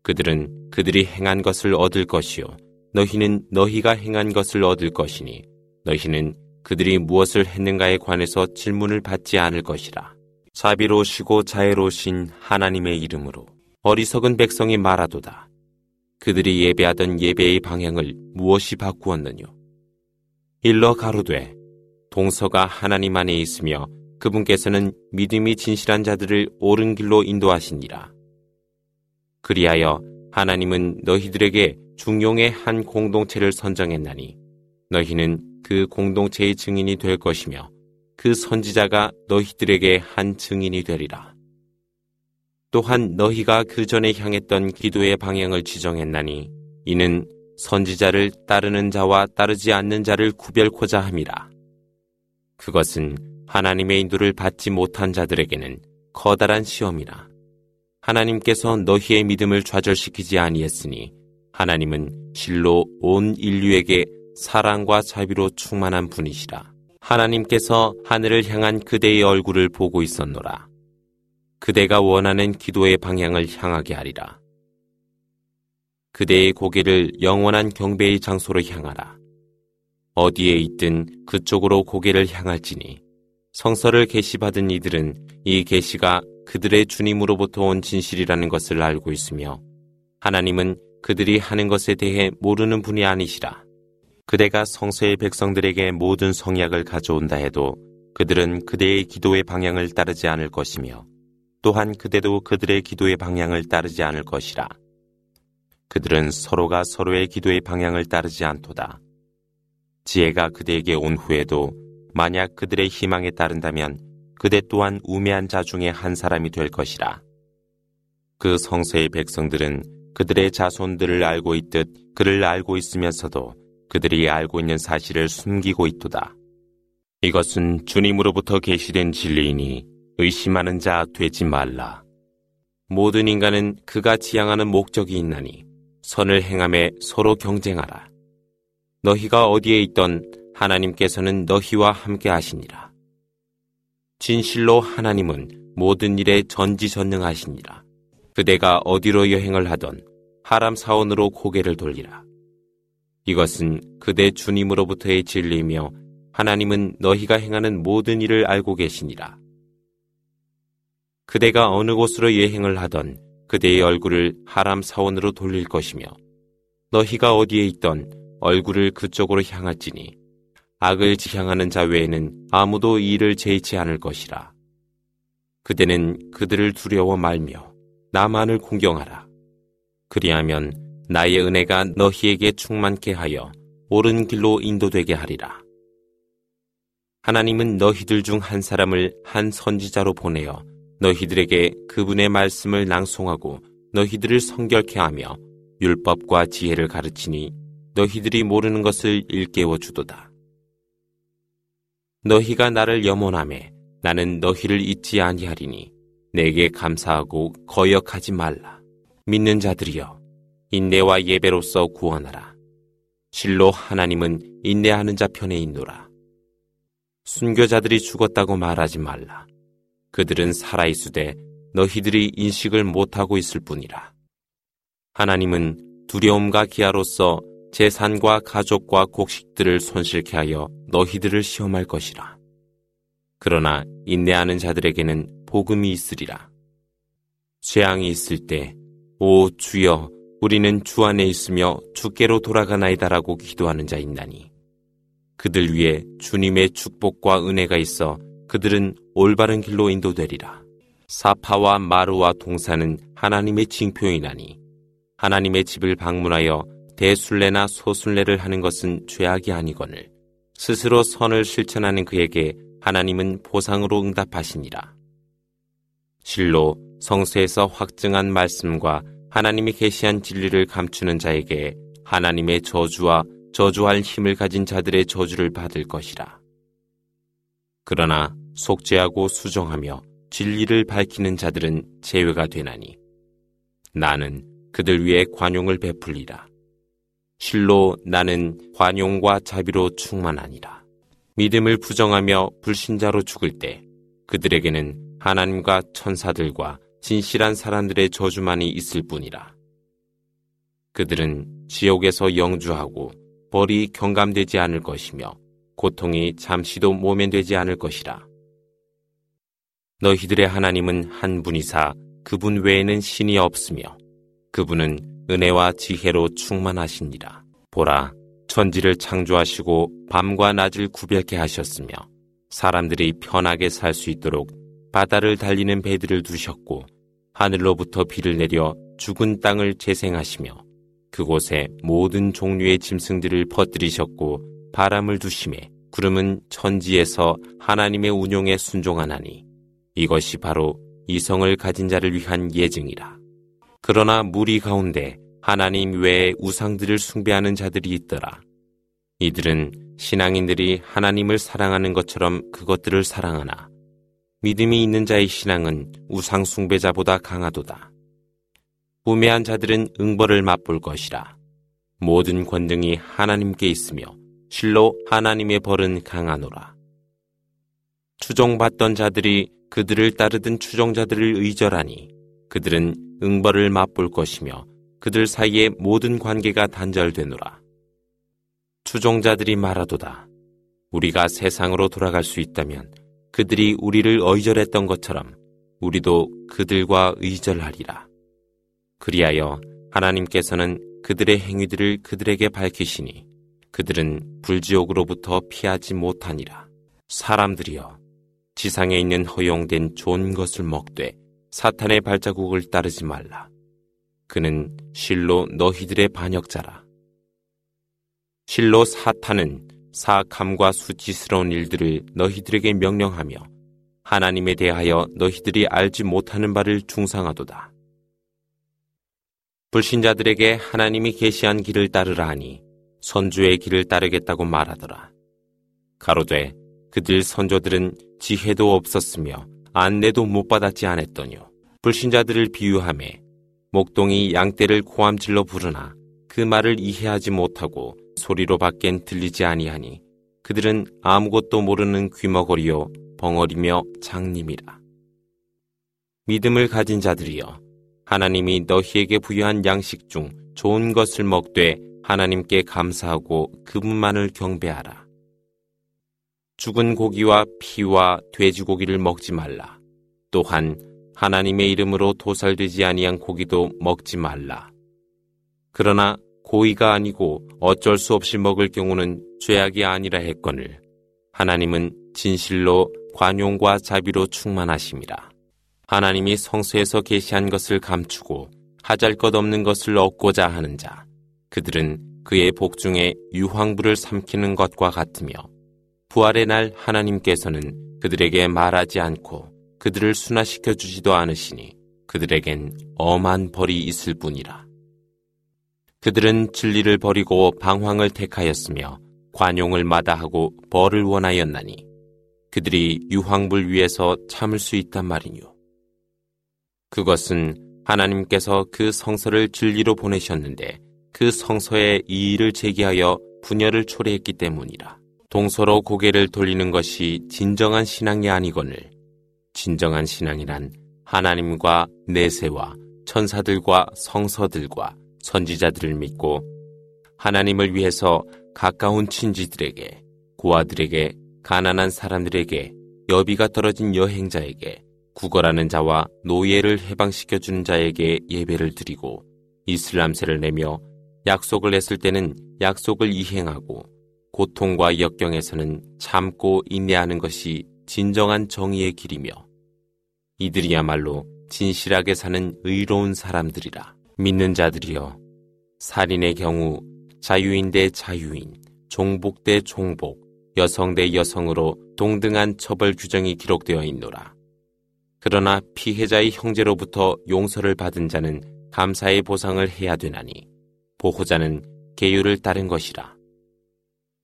그들은 그들이 행한 것을 얻을 것이요. 너희는 너희가 행한 것을 얻을 것이니 너희는 그들이 무엇을 했는가에 관해서 질문을 받지 않을 것이라. 자비로우시고 자애로우신 하나님의 이름으로 어리석은 백성이 말하도다. 그들이 예배하던 예배의 방향을 무엇이 바꾸었느뇨? 일러 가로되 동서가 하나님 안에 있으며 그분께서는 믿음이 진실한 자들을 옳은 길로 인도하시니라. 그리하여 하나님은 너희들에게 중용의 한 공동체를 선정했나니 너희는 그 공동체의 증인이 될 것이며 그 선지자가 너희들에게 한 증인이 되리라. 또한 너희가 그 전에 향했던 기도의 방향을 지정했나니 이는 선지자를 따르는 자와 따르지 않는 자를 구별코자 함이라. 그것은 하나님의 인도를 받지 못한 자들에게는 커다란 시험이라. 하나님께서 너희의 믿음을 좌절시키지 아니했으니 하나님은 실로 온 인류에게 사랑과 자비로 충만한 분이시라. 하나님께서 하늘을 향한 그대의 얼굴을 보고 있었노라. 그대가 원하는 기도의 방향을 향하게 하리라. 그대의 고개를 영원한 경배의 장소로 향하라. 어디에 있든 그쪽으로 고개를 향할지니 성서를 계시받은 이들은 이 계시가 그들의 주님으로부터 온 진실이라는 것을 알고 있으며 하나님은 그들이 하는 것에 대해 모르는 분이 아니시라. 그대가 성서의 백성들에게 모든 성약을 가져온다 해도 그들은 그대의 기도의 방향을 따르지 않을 것이며 또한 그대도 그들의 기도의 방향을 따르지 않을 것이라. 그들은 서로가 서로의 기도의 방향을 따르지 않도다. 지혜가 그대에게 온 후에도 만약 그들의 희망에 따른다면 그대 또한 우매한 자 중에 한 사람이 될 것이라. 그 성서의 백성들은 그들의 자손들을 알고 있듯 그를 알고 있으면서도 그들이 알고 있는 사실을 숨기고 있도다. 이것은 주님으로부터 계시된 진리이니 의심하는 자 되지 말라. 모든 인간은 그가 지향하는 목적이 있나니 선을 행함에 서로 경쟁하라. 너희가 어디에 있던 하나님께서는 너희와 함께 하시니라. 진실로 하나님은 모든 일에 전지전능하시니라. 그대가 어디로 여행을 하던 하람 사원으로 고개를 돌리라. 이것은 그대 주님으로부터의 진리이며 하나님은 너희가 행하는 모든 일을 알고 계시니라. 그대가 어느 곳으로 여행을 하던 그대의 얼굴을 하람 사원으로 돌릴 것이며 너희가 어디에 있던 얼굴을 그쪽으로 향할지니 악을 지향하는 자 외에는 아무도 이를 제치 않을 것이라. 그대는 그들을 두려워 말며 나만을 공경하라. 그리하면 나의 은혜가 너희에게 충만케 하여 옳은 길로 인도되게 하리라. 하나님은 너희들 중 한 사람을 한 선지자로 보내어 너희들에게 그분의 말씀을 낭송하고 너희들을 성결케 하며 율법과 지혜를 가르치니 너희들이 모르는 것을 일깨워 주도다. 너희가 나를 염원함에 나는 너희를 잊지 아니하리니 내게 감사하고 거역하지 말라. 믿는 자들이여 인내와 예배로서 구원하라. 실로 하나님은 인내하는 자 편에 있노라. 순교자들이 죽었다고 말하지 말라. 그들은 살아있으되 너희들이 인식을 못하고 있을 뿐이라. 하나님은 두려움과 기아로서 재산과 가족과 곡식들을 손실케 하여 너희들을 시험할 것이라. 그러나 인내하는 자들에게는 복음이 있으리라. 재앙이 있을 때, 오 주여, 우리는 주 안에 있으며 주께로 돌아가나이다라고 기도하는 자 있나니. 그들 위에 주님의 축복과 은혜가 있어 그들은 올바른 길로 인도되리라. 사파와 마루와 동사는 하나님의 징표이나니 하나님의 집을 방문하여 대순례나 소순례를 하는 것은 죄악이 아니거늘 스스로 선을 실천하는 그에게 하나님은 보상으로 응답하시니라. 실로 성서에서 확증한 말씀과 하나님이 계시한 진리를 감추는 자에게 하나님의 저주와 저주할 힘을 가진 자들의 저주를 받을 것이라. 그러나 속죄하고 수정하며 진리를 밝히는 자들은 제외가 되나니 나는 그들 위해 관용을 베풀리라. 실로 나는 관용과 자비로 충만하니라. 믿음을 부정하며 불신자로 죽을 때 그들에게는 하나님과 천사들과 진실한 사람들의 저주만이 있을 뿐이라. 그들은 지옥에서 영주하고 벌이 경감되지 않을 것이며 고통이 잠시도 모면되지 않을 것이라. 너희들의 하나님은 한 분이사 그분 외에는 신이 없으며 그분은 은혜와 지혜로 충만하시니라. 보라, 천지를 창조하시고 밤과 낮을 구별케 하셨으며 사람들이 편하게 살 수 있도록 바다를 달리는 배들을 두셨고 하늘로부터 비를 내려 죽은 땅을 재생하시며 그곳에 모든 종류의 짐승들을 퍼뜨리셨고 바람을 두심에 구름은 천지에서 하나님의 운용에 순종하나니 이것이 바로 이성을 가진 자를 위한 예증이라. 그러나 무리 가운데 하나님 외에 우상들을 숭배하는 자들이 있더라. 이들은 신앙인들이 하나님을 사랑하는 것처럼 그것들을 사랑하나 믿음이 있는 자의 신앙은 우상 숭배자보다 강하도다. 우매한 자들은 응벌을 맛볼 것이라. 모든 권능이 하나님께 있으며 실로 하나님의 벌은 강하노라. 추종받던 자들이 그들을 따르던 추종자들을 의절하니 그들은 응벌을 맛볼 것이며 그들 사이의 모든 관계가 단절되노라. 추종자들이 말하도다. 우리가 세상으로 돌아갈 수 있다면 그들이 우리를 의절했던 것처럼 우리도 그들과 의절하리라. 그리하여 하나님께서는 그들의 행위들을 그들에게 밝히시니 그들은 불지옥으로부터 피하지 못하니라. 사람들이여 지상에 있는 허용된 좋은 것을 먹되 사탄의 발자국을 따르지 말라. 그는 실로 너희들의 반역자라. 실로 사탄은 사악함과 수치스러운 일들을 너희들에게 명령하며 하나님에 대하여 너희들이 알지 못하는 바를 중상하도다. 불신자들에게 하나님이 계시한 길을 따르라 하니 선주의 길을 따르겠다고 말하더라. 가로되 그들 선조들은 지혜도 없었으며 안내도 못 받았지 않았더뇨. 불신자들을 비유함에 목동이 양떼를 고함질러 부르나 그 말을 이해하지 못하고 소리로 밖엔 들리지 아니하니 그들은 아무것도 모르는 귀머거리요 벙어리며 장님이라. 믿음을 가진 자들이여 하나님이 너희에게 부여한 양식 중 좋은 것을 먹되 하나님께 감사하고 그분만을 경배하라. 죽은 고기와 피와 돼지고기를 먹지 말라. 또한 하나님의 이름으로 도살되지 아니한 고기도 먹지 말라. 그러나 고의가 아니고 어쩔 수 없이 먹을 경우는 죄악이 아니라 했거늘 하나님은 진실로 관용과 자비로 충만하심이라. 하나님이 성소에서 계시한 것을 감추고 하잘 것 없는 것을 얻고자 하는 자 그들은 그의 복중에 유황불을 삼키는 것과 같으며 부활의 날 하나님께서는 그들에게 말하지 않고 그들을 순화시켜 주지도 않으시니 그들에겐 엄한 벌이 있을 뿐이라. 그들은 진리를 버리고 방황을 택하였으며 관용을 마다하고 벌을 원하였나니 그들이 유황불 위에서 참을 수 있단 말이뇨. 그것은 하나님께서 그 성서를 진리로 보내셨는데 그 성서에 이 일을 제기하여 분열을 초래했기 때문이라. 동서로 고개를 돌리는 것이 진정한 신앙이 아니거늘 진정한 신앙이란 하나님과 내세와 천사들과 성서들과 선지자들을 믿고 하나님을 위해서 가까운 친지들에게 고아들에게 가난한 사람들에게 여비가 떨어진 여행자에게 구걸하는 자와 노예를 해방시켜 주는 자에게 예배를 드리고 이슬람세를 내며 약속을 했을 때는 약속을 이행하고 고통과 역경에서는 참고 인내하는 것이 진정한 정의의 길이며 이들이야말로 진실하게 사는 의로운 사람들이라. 믿는 자들이여 살인의 경우 자유인 대 자유인, 종복 대 종복, 여성 대 여성으로 동등한 처벌 규정이 기록되어 있노라. 그러나 피해자의 형제로부터 용서를 받은 자는 감사의 보상을 해야 되나니 보호자는 계율을 따른 것이라.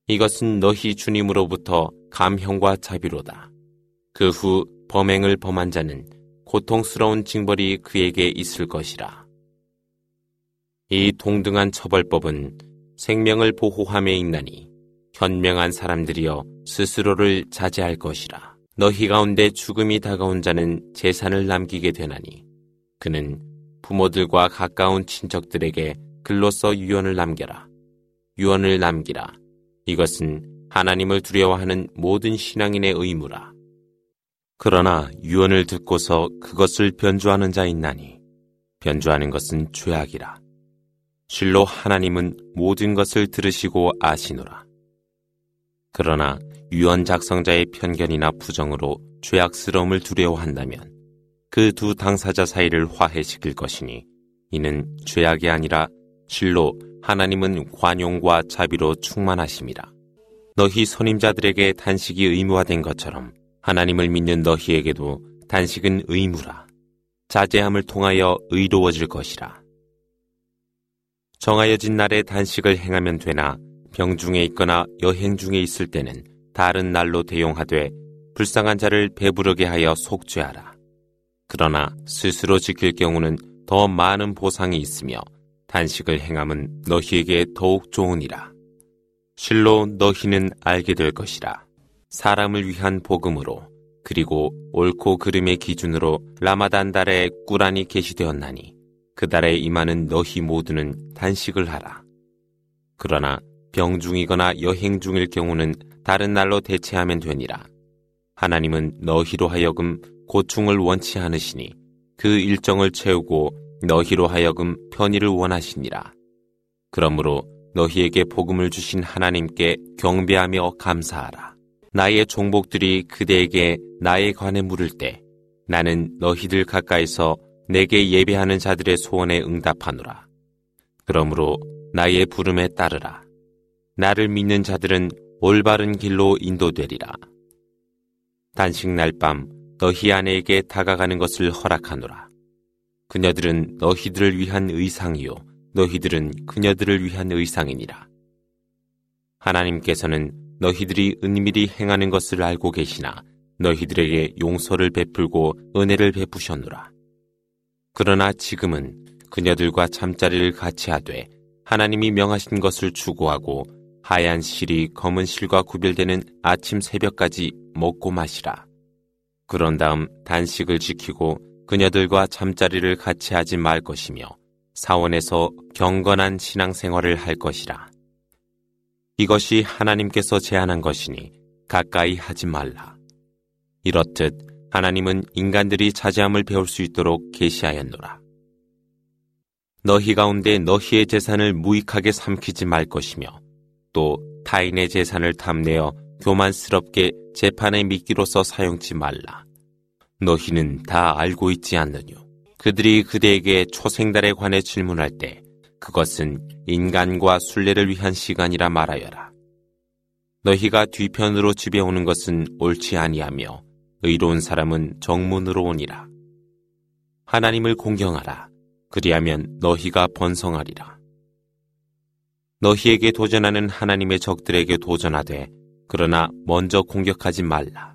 이것은 너희 주님으로부터 감형과 자비로다. 그 후 범행을 범한 자는 고통스러운 징벌이 그에게 있을 것이라. 이 동등한 처벌법은 생명을 보호함에 있나니 현명한 사람들이여 스스로를 자제할 것이라. 너희 가운데 죽음이 다가온 자는 재산을 남기게 되나니 그는 부모들과 가까운 친척들에게 글로써 유언을 남겨라. 유언을 남기라. 이것은 하나님을 두려워하는 모든 신앙인의 의무라. 그러나 유언을 듣고서 그것을 변주하는 자 있나니 변주하는 것은 죄악이라. 실로 하나님은 모든 것을 들으시고 아시노라. 그러나 유언 작성자의 편견이나 부정으로 죄악스러움을 두려워한다면 그 두 당사자 사이를 화해시킬 것이니 이는 죄악이 아니라 실로 하나님은 관용과 자비로 충만하심이라. 너희 선임자들에게 단식이 의무화된 것처럼 하나님을 믿는 너희에게도 단식은 의무라. 자제함을 통하여 의로워질 것이라. 정하여진 날에 단식을 행하면 되나 병 중에 있거나 여행 중에 있을 때는 다른 날로 대용하되 불쌍한 자를 배부르게 하여 속죄하라. 그러나 스스로 지킬 경우는 더 많은 보상이 있으며 단식을 행함은 너희에게 더욱 좋으니라. 실로 너희는 알게 될 것이라. 사람을 위한 복음으로 그리고 옳고 그름의 기준으로 라마단 달에 꾸란이 게시되었나니 그 달에 임하는 너희 모두는 단식을 하라. 그러나 병 중이거나 여행 중일 경우는 다른 날로 대체하면 되니라. 하나님은 너희로 하여금 고충을 원치 않으시니 그 일정을 채우고 너희로 하여금 편의를 원하시니라. 그러므로 너희에게 복음을 주신 하나님께 경배하며 감사하라. 나의 종복들이 그대에게 나에 관해 물을 때 나는 너희들 가까이서 내게 예배하는 자들의 소원에 응답하노라. 그러므로 나의 부름에 따르라. 나를 믿는 자들은 올바른 길로 인도되리라. 단식 날 밤 너희 아내에게 다가가는 것을 허락하노라. 그녀들은 너희들을 위한 의상이요. 너희들은 그녀들을 위한 의상이니라. 하나님께서는 너희들이 은밀히 행하는 것을 알고 계시나 너희들에게 용서를 베풀고 은혜를 베푸셨노라. 그러나 지금은 그녀들과 잠자리를 같이 하되 하나님이 명하신 것을 추구하고 하얀 실이 검은 실과 구별되는 아침 새벽까지 먹고 마시라. 그런 다음 단식을 지키고 그녀들과 잠자리를 같이 하지 말 것이며 사원에서 경건한 신앙생활을 할 것이라. 이것이 하나님께서 제안한 것이니 가까이 하지 말라. 이렇듯 하나님은 인간들이 차지함을 배울 수 있도록 계시하였노라. 너희 가운데 너희의 재산을 무익하게 삼키지 말 것이며 또 타인의 재산을 탐내어 교만스럽게 재판의 미끼로서 사용치 말라. 너희는 다 알고 있지 않느뇨. 그들이 그대에게 초생달에 관해 질문할 때 그것은 인간과 순례를 위한 시간이라 말하여라. 너희가 뒤편으로 집에 오는 것은 옳지 아니하며 의로운 사람은 정문으로 오니라. 하나님을 공경하라. 그리하면 너희가 번성하리라. 너희에게 도전하는 하나님의 적들에게 도전하되 그러나 먼저 공격하지 말라.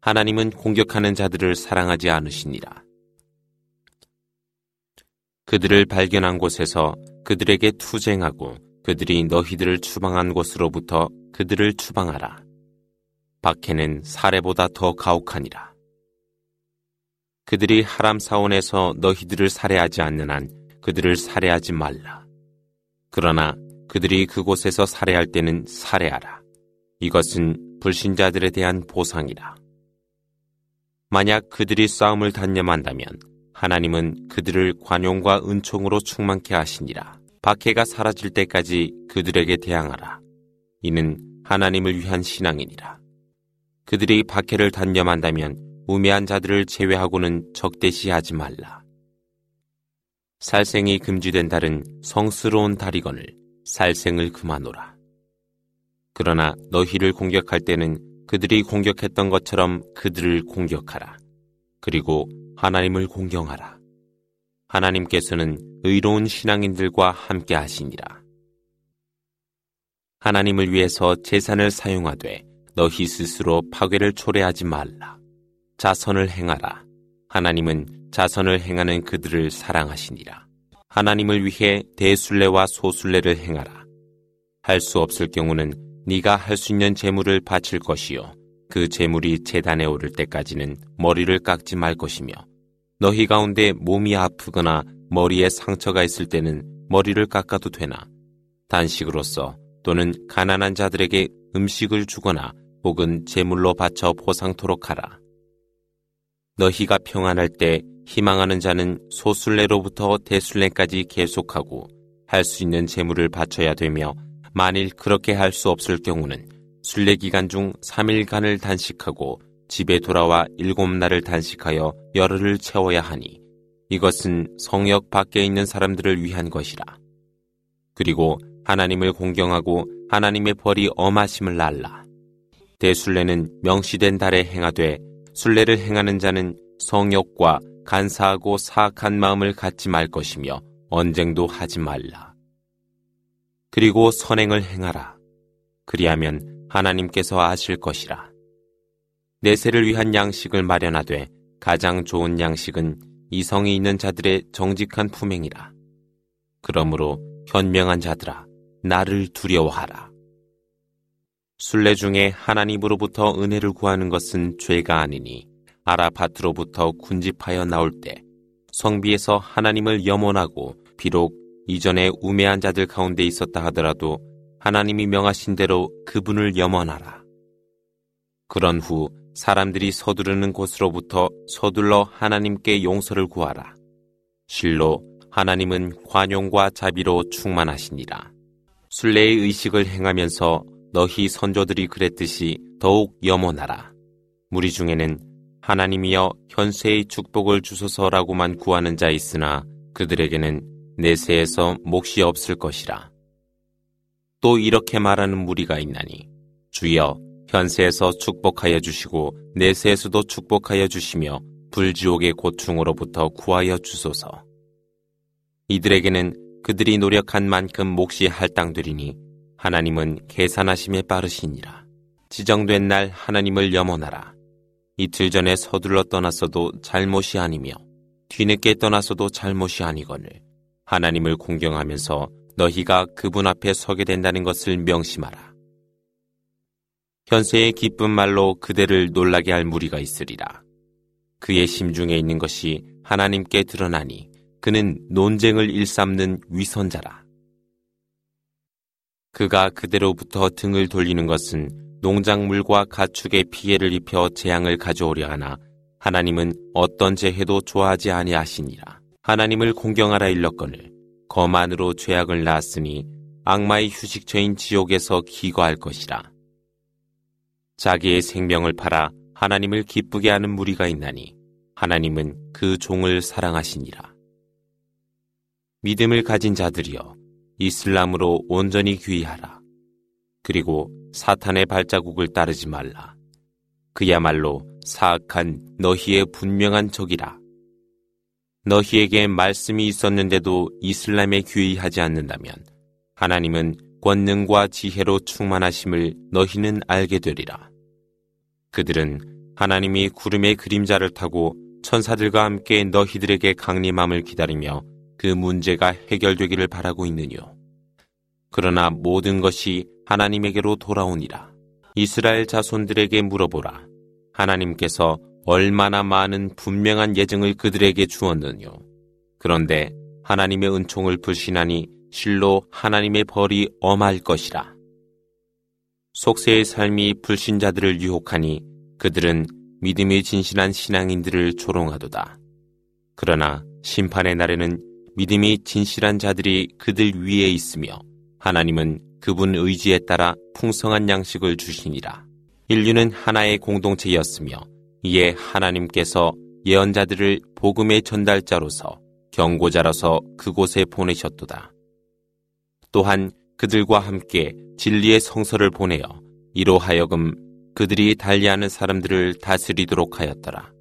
하나님은 공격하는 자들을 사랑하지 않으시니라. 그들을 발견한 곳에서 그들에게 투쟁하고 그들이 너희들을 추방한 곳으로부터 그들을 추방하라. 박해는 사례보다 더 가혹하니라. 그들이 하람 사원에서 너희들을 살해하지 않는 한 그들을 살해하지 말라. 그러나 그들이 그곳에서 살해할 때는 살해하라. 이것은 불신자들에 대한 보상이라. 만약 그들이 싸움을 단념한다면 하나님은 그들을 관용과 은총으로 충만케 하시니라. 박해가 사라질 때까지 그들에게 대항하라. 이는 하나님을 위한 신앙이니라. 그들이 박해를 단념한다면 우매한 자들을 제외하고는 적대시하지 말라. 살생이 금지된 달은 성스러운 달이거늘 살생을 금하노라. 그러나 너희를 공격할 때는 그들이 공격했던 것처럼 그들을 공격하라. 그리고 하나님을 공경하라. 하나님께서는 의로운 신앙인들과 함께 하시니라. 하나님을 위해서 재산을 사용하되 너희 스스로 파괴를 초래하지 말라. 자선을 행하라. 하나님은 자선을 행하는 그들을 사랑하시니라. 하나님을 위해 대순례와 소순례를 행하라. 할 수 없을 경우는 네가 할 수 있는 재물을 바칠 것이요. 그 재물이 재단에 오를 때까지는 머리를 깎지 말 것이며 너희 가운데 몸이 아프거나 머리에 상처가 있을 때는 머리를 깎아도 되나 단식으로서 또는 가난한 자들에게 음식을 주거나 혹은 제물로 바쳐 보상토록 하라. 너희가 평안할 때 희망하는 자는 소순례로부터 대순례까지 계속하고 할 수 있는 제물을 바쳐야 되며 만일 그렇게 할 수 없을 경우는 순례 기간 중 3일간을 단식하고 집에 돌아와 일곱 날을 단식하여 열흘을 채워야 하니 이것은 성역 밖에 있는 사람들을 위한 것이라. 그리고 하나님을 공경하고 하나님의 벌이 엄하심을 알라. 대순례는 명시된 달에 행하되 순례를 행하는 자는 성욕과 간사하고 사악한 마음을 갖지 말 것이며 언쟁도 하지 말라. 그리고 선행을 행하라. 그리하면 하나님께서 아실 것이라. 내세를 위한 양식을 마련하되 가장 좋은 양식은 이성이 있는 자들의 정직한 품행이라. 그러므로 현명한 자들아 나를 두려워하라. 순례 중에 하나님으로부터 은혜를 구하는 것은 죄가 아니니 아라바트로부터 군집하여 나올 때 성비에서 하나님을 염원하고 비록 이전에 우매한 자들 가운데 있었다 하더라도 하나님이 명하신 대로 그분을 염원하라. 그런 후 사람들이 서두르는 곳으로부터 서둘러 하나님께 용서를 구하라. 실로 하나님은 관용과 자비로 충만하시니라. 순례의 의식을 행하면서 너희 선조들이 그랬듯이 더욱 염원하라. 무리 중에는 하나님이여 현세의 축복을 주소서라고만 구하는 자 있으나 그들에게는 내세에서 몫이 없을 것이라. 또 이렇게 말하는 무리가 있나니 주여 현세에서 축복하여 주시고 내세에서도 축복하여 주시며 불지옥의 고충으로부터 구하여 주소서. 이들에게는 그들이 노력한 만큼 몫이 할당되리니 하나님은 계산하심에 빠르시니라. 지정된 날 하나님을 염원하라. 이틀 전에 서둘러 떠났어도 잘못이 아니며 뒤늦게 떠났어도 잘못이 아니거늘 하나님을 공경하면서 너희가 그분 앞에 서게 된다는 것을 명심하라. 현세의 기쁜 말로 그대를 놀라게 할 무리가 있으리라. 그의 심중에 있는 것이 하나님께 드러나니 그는 논쟁을 일삼는 위선자라. 그가 그대로부터 등을 돌리는 것은 농작물과 가축에 피해를 입혀 재앙을 가져오려 하나 하나님은 어떤 재해도 좋아하지 아니하시니라. 하나님을 공경하라 일렀거늘 거만으로 죄악을 낳았으니 악마의 휴식처인 지옥에서 기거할 것이라. 자기의 생명을 팔아 하나님을 기쁘게 하는 무리가 있나니 하나님은 그 종을 사랑하시니라. 믿음을 가진 자들이여 이슬람으로 온전히 귀의하라. 그리고 사탄의 발자국을 따르지 말라. 그야말로 사악한 너희의 분명한 적이라. 너희에게 말씀이 있었는데도 이슬람에 귀의하지 않는다면 하나님은 권능과 지혜로 충만하심을 너희는 알게 되리라. 그들은 하나님이 구름의 그림자를 타고 천사들과 함께 너희들에게 강림함을 기다리며 그 문제가 해결되기를 바라고 있느뇨. 그러나 모든 것이 하나님에게로 돌아오니라. 이스라엘 자손들에게 물어보라. 하나님께서 얼마나 많은 분명한 예정을 그들에게 주었느뇨. 그런데 하나님의 은총을 불신하니 실로 하나님의 벌이 엄할 것이라. 속세의 삶이 불신자들을 유혹하니 그들은 믿음이 진실한 신앙인들을 조롱하도다. 그러나 심판의 날에는 믿음이 진실한 자들이 그들 위에 있으며 하나님은 그분 의지에 따라 풍성한 양식을 주시니라. 인류는 하나의 공동체였으며 이에 하나님께서 예언자들을 복음의 전달자로서 경고자로서 그곳에 보내셨도다. 또한 그들과 함께 진리의 성서를 보내어 이로 하여금 그들이 달리하는 사람들을 다스리도록 하였더라.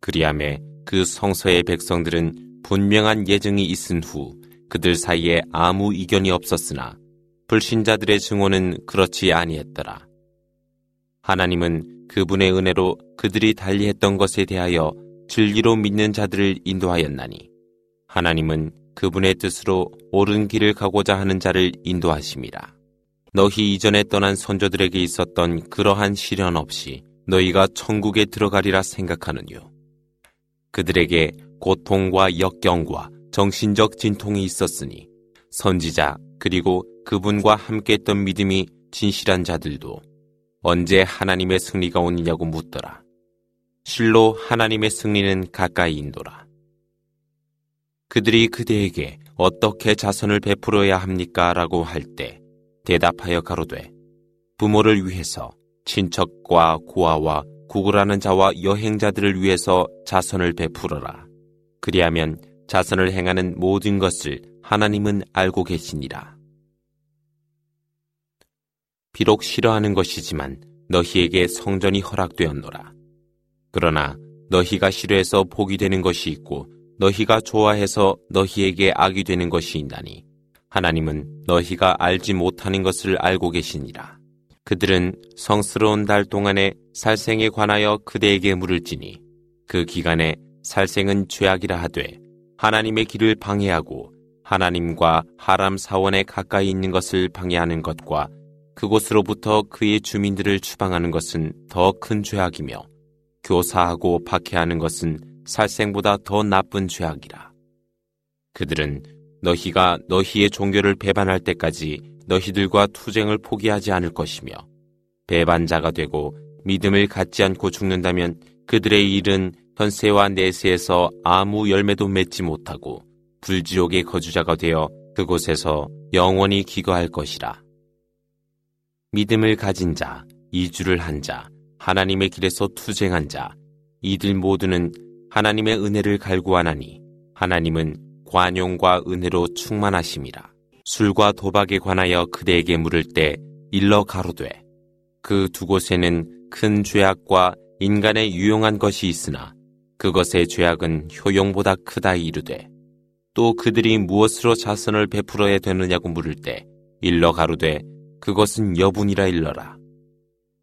그리함에 그 성서의 백성들은 분명한 예증이 있은 후 그들 사이에 아무 이견이 없었으나 불신자들의 증오는 그렇지 아니했더라. 하나님은 그분의 은혜로 그들이 달리했던 것에 대하여 진리로 믿는 자들을 인도하였나니 하나님은 그분의 뜻으로 옳은 길을 가고자 하는 자를 인도하심이라. 너희 이전에 떠난 선조들에게 있었던 그러한 시련 없이 너희가 천국에 들어가리라 생각하느뇨. 그들에게 고통과 역경과 정신적 진통이 있었으니 선지자 그리고 그분과 함께했던 믿음이 진실한 자들도 언제 하나님의 승리가 오느냐고 묻더라. 실로 하나님의 승리는 가까이 인도라. 그들이 그대에게 어떻게 자선을 베풀어야 합니까? 라고 할 때 대답하여 가로되 부모를 위해서 친척과 고아와 구걸하는 자와 여행자들을 위해서 자선을 베풀어라. 그리하면 자선을 행하는 모든 것을 하나님은 알고 계시니라. 비록 싫어하는 것이지만 너희에게 성전이 허락되었노라. 그러나 너희가 싫어해서 복이 되는 것이 있고 너희가 좋아해서 너희에게 악이 되는 것이 있나니 하나님은 너희가 알지 못하는 것을 알고 계시니라. 그들은 성스러운 달 동안에 살생에 관하여 그대에게 물을지니 그 기간에 살생은 죄악이라 하되 하나님의 길을 방해하고 하나님과 하람 사원에 가까이 있는 것을 방해하는 것과 그곳으로부터 그의 주민들을 추방하는 것은 더 큰 죄악이며 교사하고 박해하는 것은 살생보다 더 나쁜 죄악이라. 그들은 너희가 너희의 종교를 배반할 때까지 너희들과 투쟁을 포기하지 않을 것이며 배반자가 되고 믿음을 갖지 않고 죽는다면 그들의 일은 현세와 내세에서 아무 열매도 맺지 못하고 불지옥의 거주자가 되어 그곳에서 영원히 기거할 것이라. 믿음을 가진 자, 이주를 한 자, 하나님의 길에서 투쟁한 자, 이들 모두는 하나님의 은혜를 갈구하나니 하나님은 관용과 은혜로 충만하심이라. 술과 도박에 관하여 그대에게 물을 때 일러 가로되 그 두 곳에는 큰 죄악과 인간의 유용한 것이 있으나 그것의 죄악은 효용보다 크다 이르되 또 그들이 무엇으로 자선을 베풀어야 되느냐고 물을 때 일러 가로되 그것은 여분이라 일러라.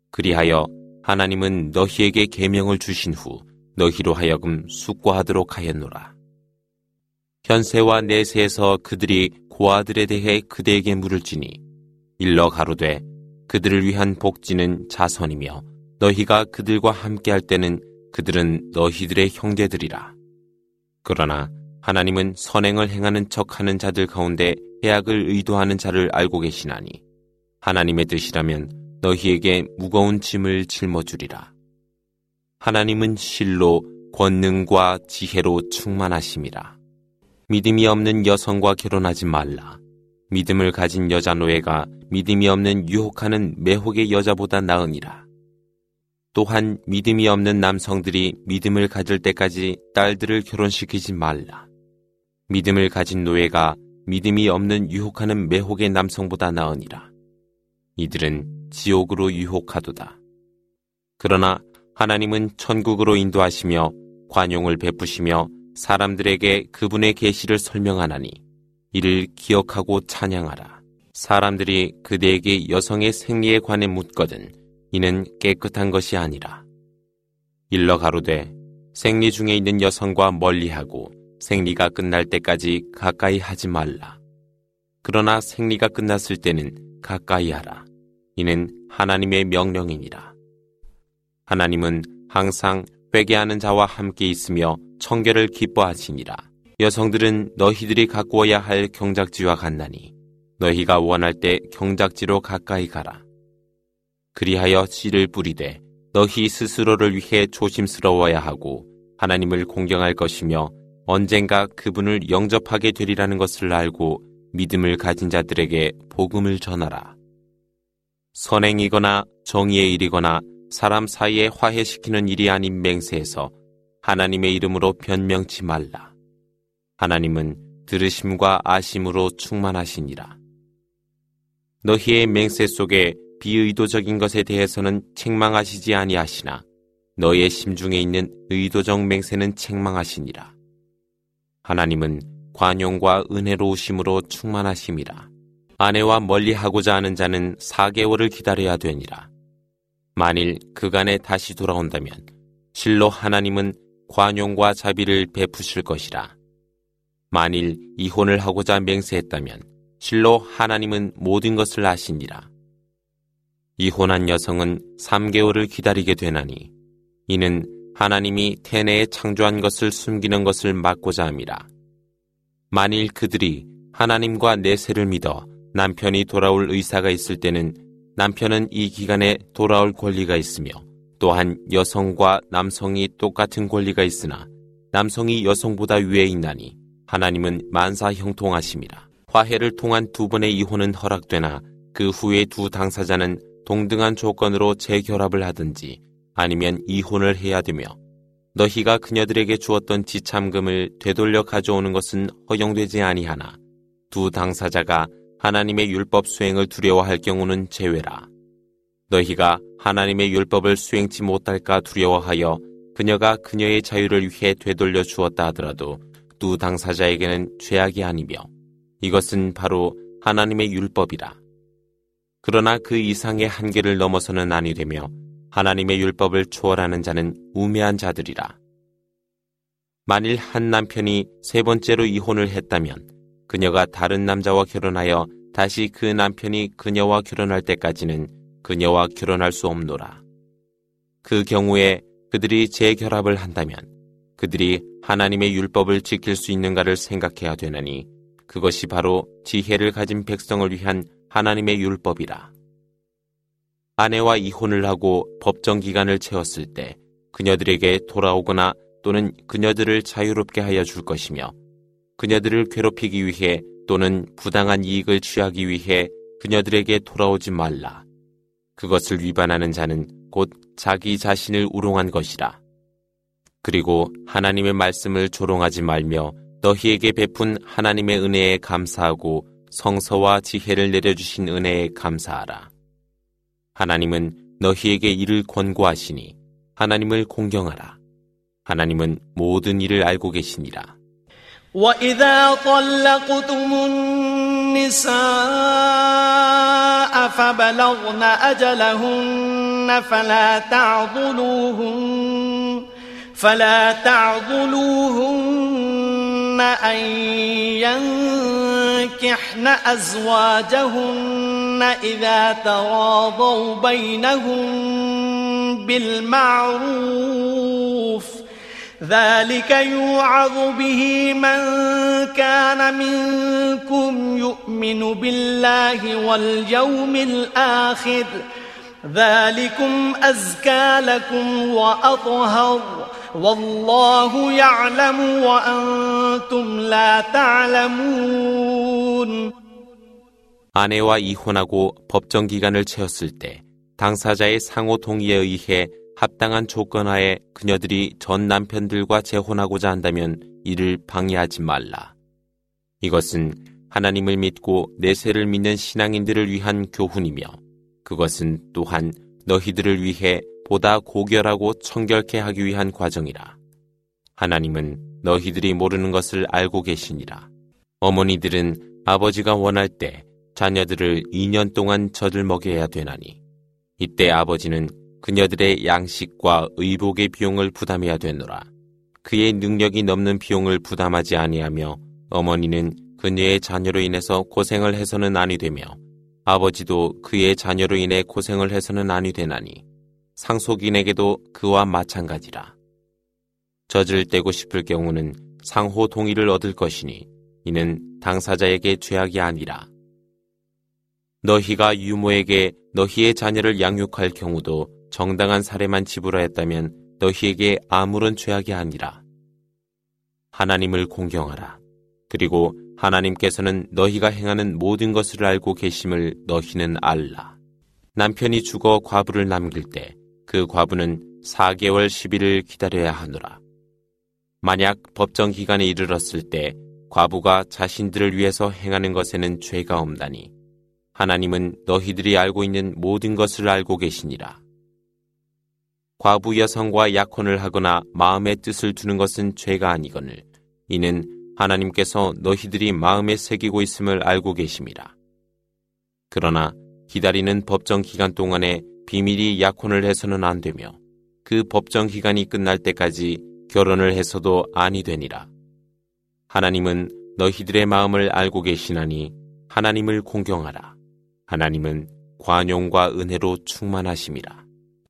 그리하여 하나님은 너희에게 계명을 주신 후 너희로 하여금 숙고하도록 하였노라. 현세와 내세에서 그들이 고아들에 대해 그대에게 물을지니 일러 가로되 그들을 위한 복지는 자선이며 너희가 그들과 함께할 때는 그들은 너희들의 형제들이라. 그러나 하나님은 선행을 행하는 척하는 자들 가운데 해악을 의도하는 자를 알고 계시나니 하나님의 뜻이라면 너희에게 무거운 짐을 짊어주리라. 하나님은 실로 권능과 지혜로 충만하심이라. 믿음이 없는 여성과 결혼하지 말라. 믿음을 가진 여자 노예가 믿음이 없는 유혹하는 매혹의 여자보다 나으니라. 또한 믿음이 없는 남성들이 믿음을 가질 때까지 딸들을 결혼시키지 말라. 믿음을 가진 노예가 믿음이 없는 유혹하는 매혹의 남성보다 나으니라. 이들은 지옥으로 유혹하도다. 그러나 하나님은 천국으로 인도하시며 관용을 베푸시며 사람들에게 그분의 계시를 설명하나니 이를 기억하고 찬양하라. 사람들이 그대에게 여성의 생리에 관해 묻거든 이는 깨끗한 것이 아니라 일러 가로되 생리 중에 있는 여성과 멀리하고 생리가 끝날 때까지 가까이 하지 말라. 그러나 생리가 끝났을 때는 가까이 하라. 이는 하나님의 명령이니라. 하나님은 항상 회개하는 자와 함께 있으며 청결을 기뻐하시니라. 여성들은 너희들이 가꾸어야 할 경작지와 같나니 너희가 원할 때 경작지로 가까이 가라. 그리하여 씨를 뿌리되 너희 스스로를 위해 조심스러워야 하고 하나님을 공경할 것이며 언젠가 그분을 영접하게 되리라는 것을 알고 믿음을 가진 자들에게 복음을 전하라. 선행이거나 정의의 일이거나 사람 사이에 화해시키는 일이 아닌 맹세에서 하나님의 이름으로 변명치 말라. 하나님은 들으심과 아심으로 충만하시니라. 너희의 맹세 속에 비의도적인 것에 대해서는 책망하시지 아니하시나 너의 심중에 있는 의도적 맹세는 책망하시니라. 하나님은 관용과 은혜로우심으로 충만하심이라. 아내와 멀리하고자 하는 자는 4개월을 기다려야 되니라. 만일 그간에 다시 돌아온다면 실로 하나님은 관용과 자비를 베푸실 것이라. 만일 이혼을 하고자 맹세했다면 실로 하나님은 모든 것을 아시니라. 이혼한 여성은 3개월을 기다리게 되나니 이는 하나님이 태내에 창조한 것을 숨기는 것을 막고자 함이라. 만일 그들이 하나님과 내세를 믿어 남편이 돌아올 의사가 있을 때는 남편은 이 기간에 돌아올 권리가 있으며 또한 여성과 남성이 똑같은 권리가 있으나 남성이 여성보다 위에 있나니 하나님은 만사 형통하심이라. 화해를 통한 두 번의 이혼은 허락되나 그 후에 두 당사자는 동등한 조건으로 재결합을 하든지 아니면 이혼을 해야 되며 너희가 그녀들에게 주었던 지참금을 되돌려 가져오는 것은 허용되지 아니하나 두 당사자가 하나님의 율법 수행을 두려워할 경우는 제외라. 너희가 하나님의 율법을 수행치 못할까 두려워하여 그녀가 그녀의 자유를 위해 되돌려 주었다 하더라도 두 당사자에게는 죄악이 아니며 이것은 바로 하나님의 율법이라. 그러나 그 이상의 한계를 넘어서는 아니 되며 하나님의 율법을 초월하는 자는 우매한 자들이라. 만일 한 남편이 세 번째로 이혼을 했다면 그녀가 다른 남자와 결혼하여 다시 그 남편이 그녀와 결혼할 때까지는 그녀와 결혼할 수 없노라. 그 경우에 그들이 재결합을 한다면 그들이 하나님의 율법을 지킬 수 있는가를 생각해야 되나니 그것이 바로 지혜를 가진 백성을 위한 하나님의 율법이라. 아내와 이혼을 하고 법정 기간을 채웠을 때 그녀들에게 돌아오거나 또는 그녀들을 자유롭게 하여 줄 것이며 그녀들을 괴롭히기 위해 또는 부당한 이익을 취하기 위해 그녀들에게 돌아오지 말라. 그것을 위반하는 자는 곧 자기 자신을 우롱한 것이라. 그리고 하나님의 말씀을 조롱하지 말며 너희에게 베푼 하나님의 은혜에 감사하고 성서와 지혜를 내려주신 은혜에 감사하라. 하나님은 너희에게 이를 권고하시니 하나님을 공경하라. 하나님은 모든 일을 알고 계시니라. وإذا طلقتم النساء فبلغن أجلهن فلا تعضلوهن فلا تعضلوهن أن ينكحن أزواجهن إذا تراضوا بينهم بالمعروف. ذلك يوعظ به من كان منكم يؤمن بالله واليوم الآخر. ذلكم أزكى لكم وأطهر والله يعلم وأنتم لا تعلمون 아내와 이혼하고 법정 기간을 채웠을 때 당사자의 상호 동의에 의해 합당한 조건하에 그녀들이 전 남편들과 재혼하고자 한다면 이를 방해하지 말라. 이것은 하나님을 믿고 내세를 믿는 신앙인들을 위한 교훈이며 그것은 또한 너희들을 위해 보다 고결하고 청결케 하기 위한 과정이라. 하나님은 너희들이 모르는 것을 알고 계시니라. 어머니들은 아버지가 원할 때 자녀들을 2년 동안 젖을 먹여야 되나니 이때 아버지는 그녀들의 양식과 의복의 비용을 부담해야 되노라. 그의 능력이 넘는 비용을 부담하지 아니하며 어머니는 그녀의 자녀로 인해서 고생을 해서는 아니 되며 아버지도 그의 자녀로 인해 고생을 해서는 아니 되나니 상속인에게도 그와 마찬가지라. 젖을 떼고 싶을 경우는 상호 동의를 얻을 것이니 이는 당사자에게 죄악이 아니라. 너희가 유모에게 너희의 자녀를 양육할 경우도 정당한 사례만 지불하였다면 너희에게 아무런 죄악이 아니라. 하나님을 공경하라. 그리고 하나님께서는 너희가 행하는 모든 것을 알고 계심을 너희는 알라. 남편이 죽어 과부를 남길 때 그 과부는 4개월 10일을 기다려야 하노라. 만약 법정 기간에 이르렀을 때 과부가 자신들을 위해서 행하는 것에는 죄가 없다니 하나님은 너희들이 알고 있는 모든 것을 알고 계시니라. 과부 여성과 약혼을 하거나 마음의 뜻을 두는 것은 죄가 아니거늘 이는 하나님께서 너희들이 마음에 새기고 있음을 알고 계심이라. 그러나 기다리는 법정 기간 동안에 비밀이 약혼을 해서는 안 되며 그 법정 기간이 끝날 때까지 결혼을 해서도 아니 되니라. 하나님은 너희들의 마음을 알고 계시나니 하나님을 공경하라. 하나님은 관용과 은혜로 충만하심이라.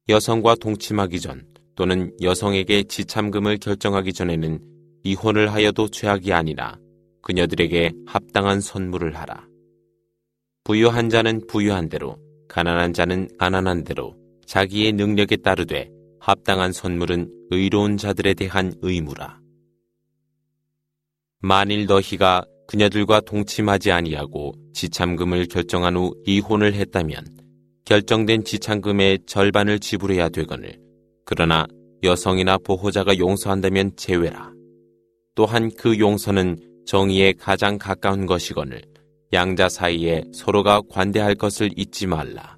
여성과 동침하기 전 또는 여성에게 지참금을 결정하기 전에는 이혼을 하여도 죄악이 아니라 그녀들에게 합당한 선물을 하라. 부유한 자는 부유한 대로, 가난한 자는 가난한 대로 자기의 능력에 따르되 합당한 선물은 의로운 자들에 대한 의무라. 만일 너희가 그녀들과 동침하지 아니하고 지참금을 결정한 후 이혼을 했다면 결정된 지참금의 절반을 지불해야 되거늘 그러나 여성이나 보호자가 용서한다면 제외라. 또한 그 용서는 정의에 가장 가까운 것이거늘 양자 사이에 서로가 관대할 것을 잊지 말라.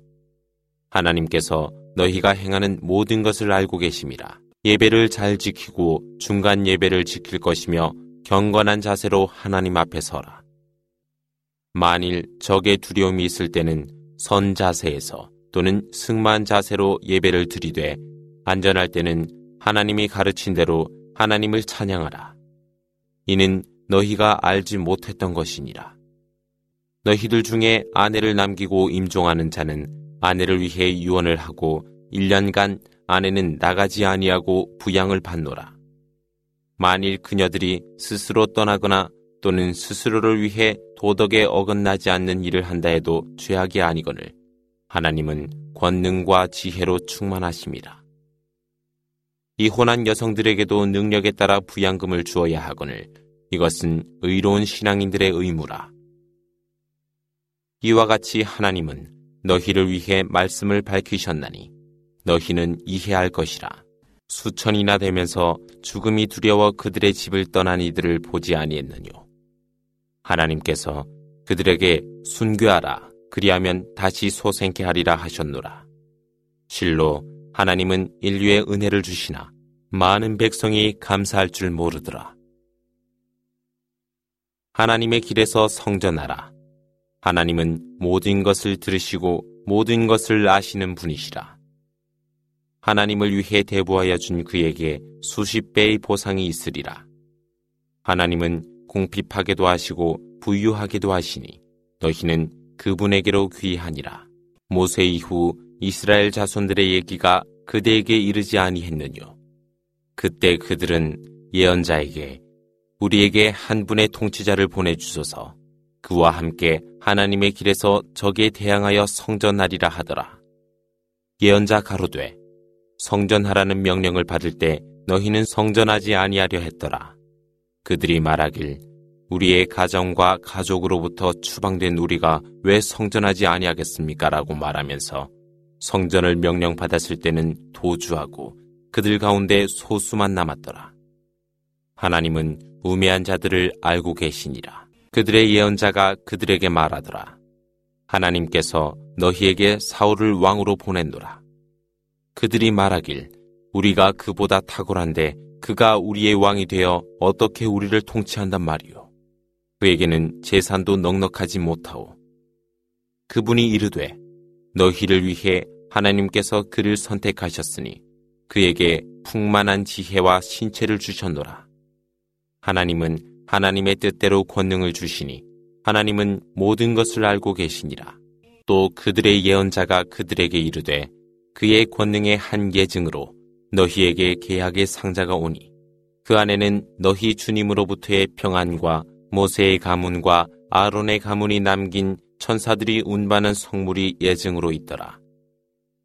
하나님께서 너희가 행하는 모든 것을 알고 계심이라. 예배를 잘 지키고 중간 예배를 지킬 것이며 경건한 자세로 하나님 앞에 서라. 만일 적의 두려움이 있을 때는 선 자세에서 또는 승만 자세로 예배를 드리되 안전할 때는 하나님이 가르친 대로 하나님을 찬양하라. 이는 너희가 알지 못했던 것이니라. 너희들 중에 아내를 남기고 임종하는 자는 아내를 위해 유언을 하고 1년간 아내는 나가지 아니하고 부양을 받노라. 만일 그녀들이 스스로 떠나거나 또는 스스로를 위해 도덕에 어긋나지 않는 일을 한다 해도 죄악이 아니거늘 하나님은 권능과 지혜로 충만하십니다. 이혼한 여성들에게도 능력에 따라 부양금을 주어야 하거늘 이것은 의로운 신앙인들의 의무라. 이와 같이 하나님은 너희를 위해 말씀을 밝히셨나니 너희는 이해할 것이라. 수천이나 되면서 죽음이 두려워 그들의 집을 떠난 이들을 보지 아니했느뇨. 하나님께서 그들에게 순교하라. 그리하면 다시 소생케 하리라 하셨노라. 실로 하나님은 인류의 은혜를 주시나 많은 백성이 감사할 줄 모르더라. 하나님의 길에서 성전하라. 하나님은 모든 것을 들으시고 모든 것을 아시는 분이시라. 하나님을 위해 대부하여 준 그에게 수십 배의 보상이 있으리라. 하나님은 공핍하게도 하시고 부유하게도 하시니 너희는 그분에게로 귀하니라. 모세 이후 이스라엘 자손들의 얘기가 그대에게 이르지 아니했느뇨. 그때 그들은 예언자에게 우리에게 한 분의 통치자를 보내주소서 그와 함께 하나님의 길에서 적에 대항하여 성전하리라 하더라. 예언자 가로되 성전하라는 명령을 받을 때 너희는 성전하지 아니하려 했더라. 그들이 말하길 우리의 가정과 가족으로부터 추방된 우리가 왜 성전하지 아니하겠습니까? 라고 말하면서 성전을 명령받았을 때는 도주하고 그들 가운데 소수만 남았더라. 하나님은 우매한 자들을 알고 계시니라. 그들의 예언자가 그들에게 말하더라. 하나님께서 너희에게 사울을 왕으로 보낸노라. 그들이 말하길 우리가 그보다 탁월한데 그가 우리의 왕이 되어 어떻게 우리를 통치한단 말이오. 그에게는 재산도 넉넉하지 못하오. 그분이 이르되 너희를 위해 하나님께서 그를 선택하셨으니 그에게 풍만한 지혜와 신체를 주셨노라. 하나님은 하나님의 뜻대로 권능을 주시니 하나님은 모든 것을 알고 계시니라. 또 그들의 예언자가 그들에게 이르되 그의 권능의 한 예증으로 너희에게 계약의 상자가 오니 그 안에는 너희 주님으로부터의 평안과 모세의 가문과 아론의 가문이 남긴 천사들이 운반한 성물이 예증으로 있더라.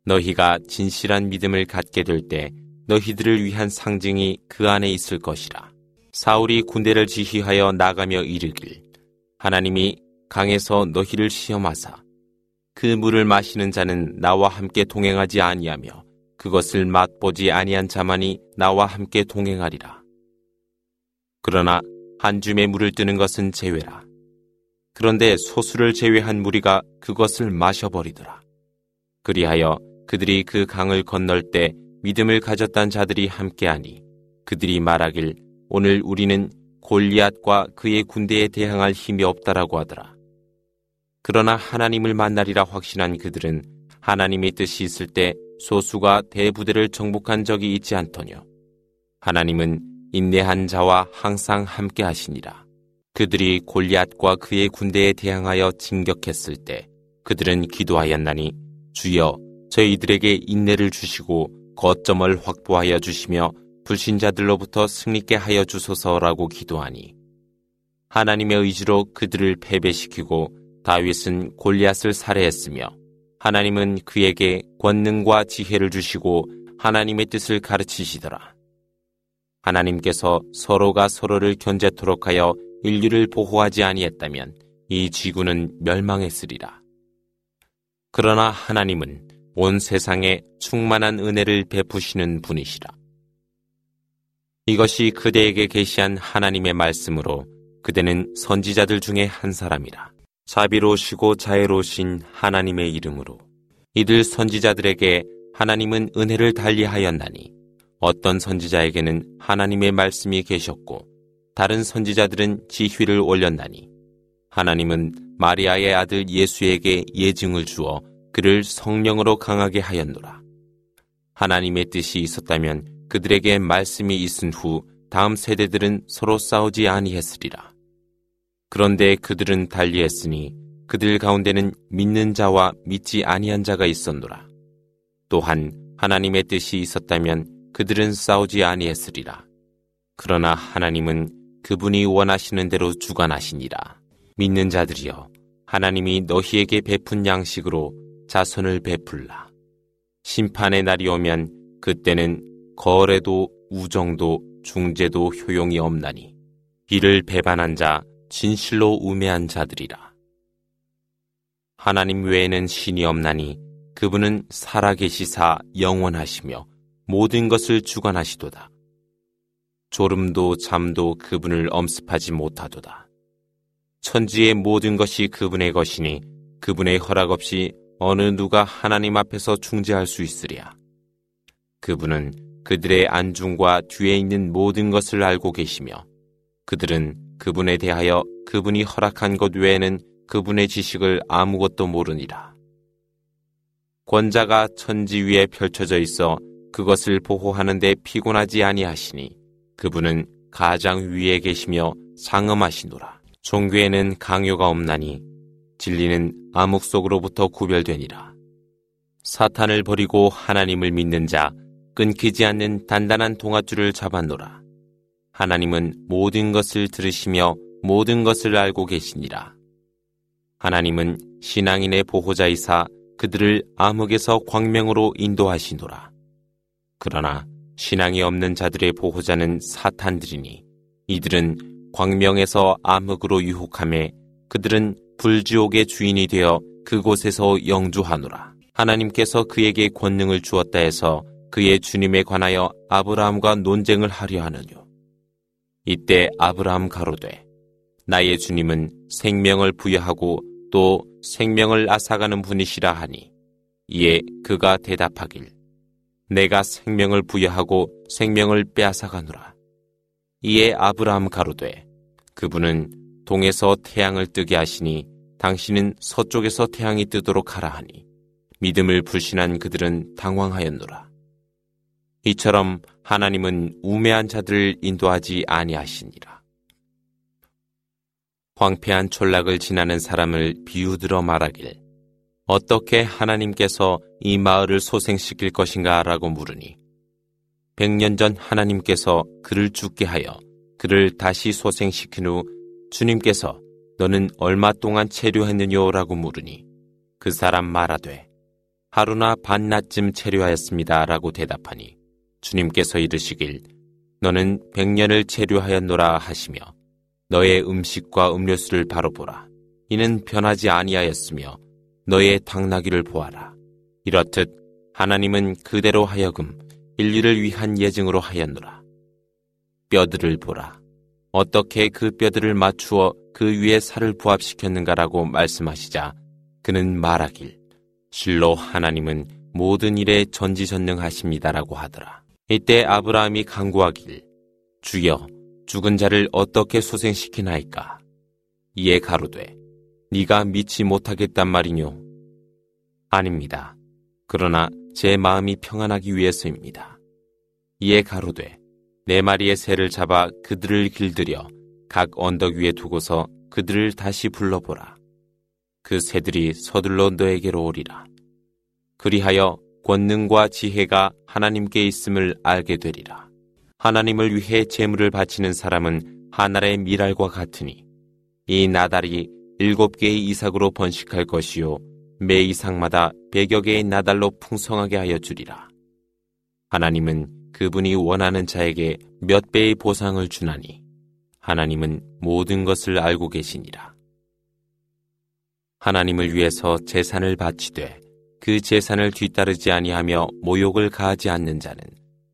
너희가 진실한 믿음을 갖게 될 때 너희들을 위한 상징이 그 안에 있을 것이라. 사울이 군대를 지휘하여 나가며 이르길 하나님이 강에서 너희를 시험하사 그 물을 마시는 자는 나와 함께 동행하지 아니하며 그것을 맛보지 아니한 자만이 나와 함께 동행하리라. 그러나 한 줌의 물을 뜨는 것은 제외라. 그런데 소수를 제외한 무리가 그것을 마셔버리더라. 그리하여 그들이 그 강을 건널 때 믿음을 가졌던 자들이 함께하니 그들이 말하길 오늘 우리는 골리앗과 그의 군대에 대항할 힘이 없다라고 하더라. 그러나 하나님을 만나리라 확신한 그들은 하나님의 뜻이 있을 때 소수가 대부대를 정복한 적이 있지 않더뇨. 하나님은 인내한 자와 항상 함께 하시니라. 그들이 골리앗과 그의 군대에 대항하여 진격했을 때 그들은 기도하였나니 주여 저희들에게 인내를 주시고 거점을 확보하여 주시며 불신자들로부터 승리케 하여 주소서라고 기도하니 하나님의 의지로 그들을 패배시키고 다윗은 골리앗을 살해했으며 하나님은 그에게 권능과 지혜를 주시고 하나님의 뜻을 가르치시더라. 하나님께서 서로가 서로를 견제토록 하여 인류를 보호하지 아니했다면 이 지구는 멸망했으리라. 그러나 하나님은 온 세상에 충만한 은혜를 베푸시는 분이시라. 이것이 그대에게 계시한 하나님의 말씀으로 그대는 선지자들 중에 한 사람이라. 자비로우시고 자애로우신 하나님의 이름으로 이들 선지자들에게 하나님은 은혜를 달리하였나니 어떤 선지자에게는 하나님의 말씀이 계셨고 다른 선지자들은 지휘를 올렸나니 하나님은 마리아의 아들 예수에게 예증을 주어 그를 성령으로 강하게 하였노라. 하나님의 뜻이 있었다면 그들에게 말씀이 있은 후 다음 세대들은 서로 싸우지 아니했으리라. 그런데 그들은 달리했으니 그들 가운데는 믿는 자와 믿지 아니한 자가 있었노라. 또한 하나님의 뜻이 있었다면 그들은 싸우지 아니했으리라. 그러나 하나님은 그분이 원하시는 대로 주관하시니라. 믿는 자들이여 하나님이 너희에게 베푼 양식으로 자손을 베풀라. 심판의 날이 오면 그때는 거래도 우정도 중재도 효용이 없나니 이를 배반한 자 진실로 우매한 자들이라. 하나님 외에는 신이 없나니 그분은 살아계시사 영원하시며 모든 것을 주관하시도다. 졸음도 잠도 그분을 엄습하지 못하도다. 천지의 모든 것이 그분의 것이니 그분의 허락 없이 어느 누가 하나님 앞에서 중재할 수 있으랴. 그분은 그들의 안중과 뒤에 있는 모든 것을 알고 계시며 그들은 그분에 대하여 그분이 허락한 것 외에는 그분의 지식을 아무것도 모르니라. 권자가 천지 위에 펼쳐져 있어 그것을 보호하는데 피곤하지 아니하시니 그분은 가장 위에 계시며 상음하시노라. 종교에는 강요가 없나니 진리는 암흑 속으로부터 구별되니라. 사탄을 버리고 하나님을 믿는 자 끊기지 않는 단단한 동아줄을 잡았노라. 하나님은 모든 것을 들으시며 모든 것을 알고 계시니라. 하나님은 신앙인의 보호자이사 그들을 암흑에서 광명으로 인도하시노라. 그러나 신앙이 없는 자들의 보호자는 사탄들이니 이들은 광명에서 암흑으로 유혹함에 그들은 불지옥의 주인이 되어 그곳에서 영주하노라. 하나님께서 그에게 권능을 주었다 해서 그의 주님에 관하여 아브라함과 논쟁을 하려 하느뇨. 이때 아브라함 가로되 나의 주님은 생명을 부여하고 또 생명을 앗아가는 분이시라 하니 이에 그가 대답하길 내가 생명을 부여하고 생명을 빼앗아가노라. 이에 아브라함 가로되 그분은 동에서 태양을 뜨게 하시니 당신은 서쪽에서 태양이 뜨도록 하라 하니 믿음을 불신한 그들은 당황하였노라. 이처럼 하나님은 우매한 자들을 인도하지 아니하시니라. 황폐한 촌락을 지나는 사람을 비유들어 말하길 어떻게 하나님께서 이 마을을 소생시킬 것인가 라고 물으니 백년 전 하나님께서 그를 죽게 하여 그를 다시 소생시킨 후 주님께서 너는 얼마 동안 체류했느뇨 라고 물으니 그 사람 말하되 하루나 반낮쯤 체류하였습니다 라고 대답하니 주님께서 이르시길 너는 백년을 체류하였노라 하시며 너의 음식과 음료수를 바로 보라. 이는 변하지 아니하였으며 너의 당나귀를 보아라. 이렇듯 하나님은 그대로 하여금 인류를 위한 예증으로 하였노라. 뼈들을 보라. 어떻게 그 뼈들을 맞추어 그 위에 살을 부합시켰는가라고 말씀하시자 그는 말하길 실로 하나님은 모든 일에 전지전능하십니다라고 하더라. 이때 아브라함이 강구하길 주여 죽은 자를 어떻게 소생시키나이까 이에 가로되 네가 믿지 못하겠단 말이뇨 아닙니다. 그러나 제 마음이 평안하기 위해서입니다. 이에 가로되 네 마리의 새를 잡아 그들을 길들여 각 언덕 위에 두고서 그들을 다시 불러보라. 그 새들이 서둘러 너에게로 오리라. 그리하여 권능과 지혜가 하나님께 있음을 알게 되리라. 하나님을 위해 재물을 바치는 사람은 하나의 미랄과 같으니 이 나달이 일곱 개의 이삭으로 번식할 것이요 매 이삭마다 백여 개의 나달로 풍성하게 하여 주리라. 하나님은 그분이 원하는 자에게 몇 배의 보상을 주나니 하나님은 모든 것을 알고 계시니라. 하나님을 위해서 재산을 바치되 그 재산을 뒤따르지 아니하며 모욕을 가하지 않는 자는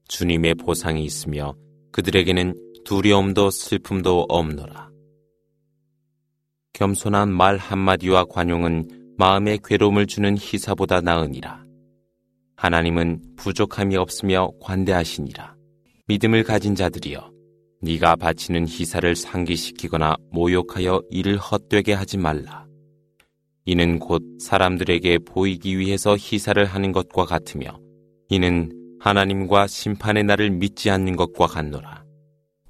주님의 보상이 있으며 그들에게는 두려움도 슬픔도 없노라. 겸손한 말 한마디와 관용은 마음에 괴로움을 주는 희사보다 나으니라. 하나님은 부족함이 없으며 관대하시니라. 믿음을 가진 자들이여 네가 바치는 희사를 상기시키거나 모욕하여 이를 헛되게 하지 말라. 이는 곧 사람들에게 보이기 위해서 희사를 하는 것과 같으며 이는 하나님과 심판의 날을 믿지 않는 것과 같노라.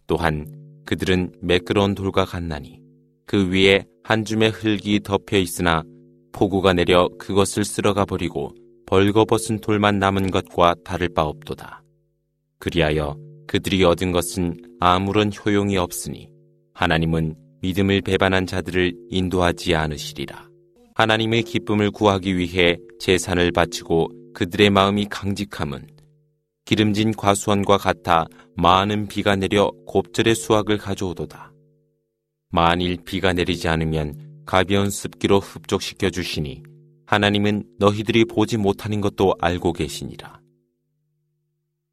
또한 그들은 매끄러운 돌과 같나니 그 위에 한 줌의 흙이 덮여 있으나 폭우가 내려 그것을 쓸어가 버리고 벌거벗은 돌만 남은 것과 다를 바 없도다. 그리하여 그들이 얻은 것은 아무런 효용이 없으니 하나님은 믿음을 배반한 자들을 인도하지 않으시리라. 하나님의 기쁨을 구하기 위해 재산을 바치고 그들의 마음이 강직함은 기름진 과수원과 같아 많은 비가 내려 곱절의 수확을 가져오도다. 만일 비가 내리지 않으면 가벼운 습기로 흡족시켜 주시니 하나님은 너희들이 보지 못하는 것도 알고 계시니라.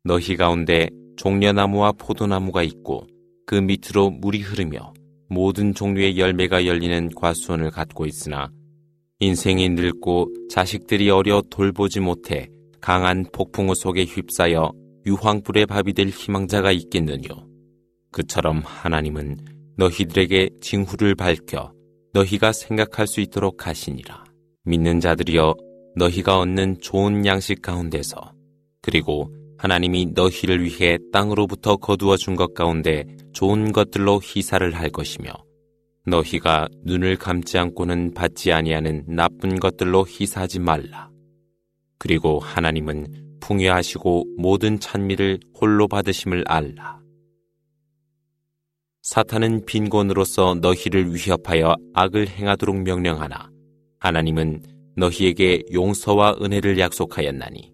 너희 가운데 종려나무와 포도나무가 있고 그 밑으로 물이 흐르며 모든 종류의 열매가 열리는 과수원을 갖고 있으나 인생이 늙고 자식들이 어려 돌보지 못해 강한 폭풍우 속에 휩싸여 유황불의 밥이 될 희망자가 있겠느뇨. 그처럼 하나님은 너희들에게 징후를 밝혀 너희가 생각할 수 있도록 하시니라. 믿는 자들이여 너희가 얻는 좋은 양식 가운데서 그리고 하나님이 너희를 위해 땅으로부터 거두어 준 것 가운데 좋은 것들로 희사를 할 것이며 너희가 눈을 감지 않고는 받지 아니하는 나쁜 것들로 희사하지 말라. 그리고 하나님은 풍요하시고 모든 찬미를 홀로 받으심을 알라. 사탄은 빈곤으로서 너희를 위협하여 악을 행하도록 명령하나 하나님은 너희에게 용서와 은혜를 약속하였나니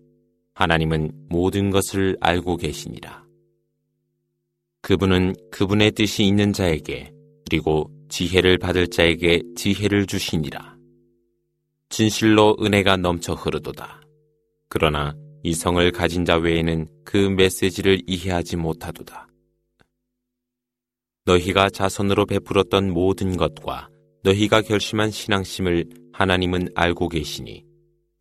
하나님은 모든 것을 알고 계시니라. 그분은 그분의 뜻이 있는 자에게 그리고 지혜를 받을 자에게 지혜를 주시니라. 진실로 은혜가 넘쳐 흐르도다. 그러나 이성을 가진 자 외에는 그 메시지를 이해하지 못하도다. 너희가 자손으로 베풀었던 모든 것과 너희가 결심한 신앙심을 하나님은 알고 계시니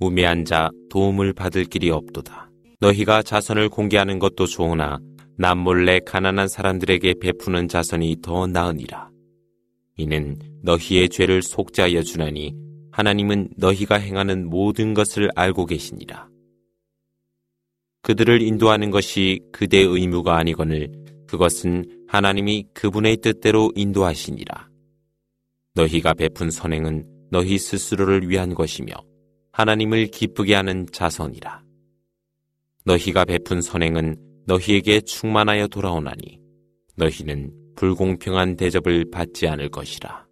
우매한 자 도움을 받을 길이 없도다. 너희가 자선을 공개하는 것도 좋으나 남몰래 가난한 사람들에게 베푸는 자선이 더 나으니라. 이는 너희의 죄를 속죄하여 주나니 하나님은 너희가 행하는 모든 것을 알고 계시니라. 그들을 인도하는 것이 그대의 의무가 아니거늘 그것은 하나님이 그분의 뜻대로 인도하시니라. 너희가 베푼 선행은 너희 스스로를 위한 것이며 하나님을 기쁘게 하는 자선이라. 너희가 베푼 선행은 너희에게 충만하여 돌아오나니 너희는 불공평한 대접을 받지 않을 것이라.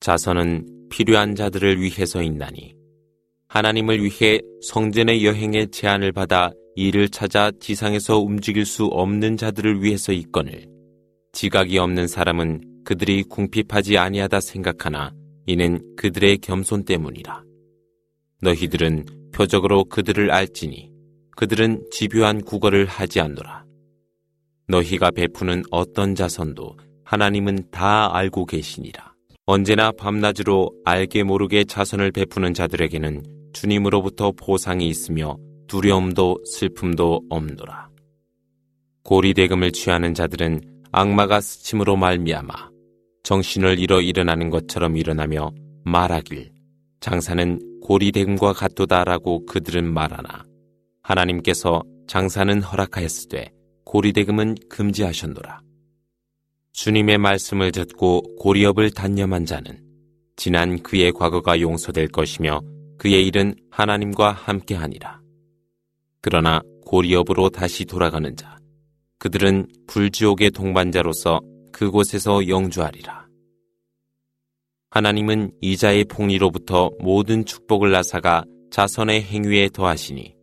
자선은 필요한 자들을 위해서 있나니 하나님을 위해 성전의 여행의 제안을 받아 이를 찾아 지상에서 움직일 수 없는 자들을 위해서 있거늘 지각이 없는 사람은 그들이 궁핍하지 아니하다 생각하나 이는 그들의 겸손 때문이라. 너희들은 표적으로 그들을 알지니 그들은 집요한 국어를 하지 않노라. 너희가 베푸는 어떤 자선도 하나님은 다 알고 계시니라. 언제나 밤낮으로 알게 모르게 자선을 베푸는 자들에게는 주님으로부터 보상이 있으며 두려움도 슬픔도 없노라. 고리대금을 취하는 자들은 악마가 스침으로 말미암아 정신을 잃어 일어나는 것처럼 일어나며 말하길 장사는 고리대금과 같도다라고 그들은 말하나 하나님께서 장사는 허락하였으되 고리대금은 금지하셨노라. 주님의 말씀을 듣고 고리업을 단념한 자는 지난 그의 과거가 용서될 것이며 그의 일은 하나님과 함께하니라. 그러나 고리업으로 다시 돌아가는 자, 그들은 불지옥의 동반자로서 그곳에서 영주하리라. 하나님은 이자의 폭리로부터 모든 축복을 나사가 자선의 행위에 더하시니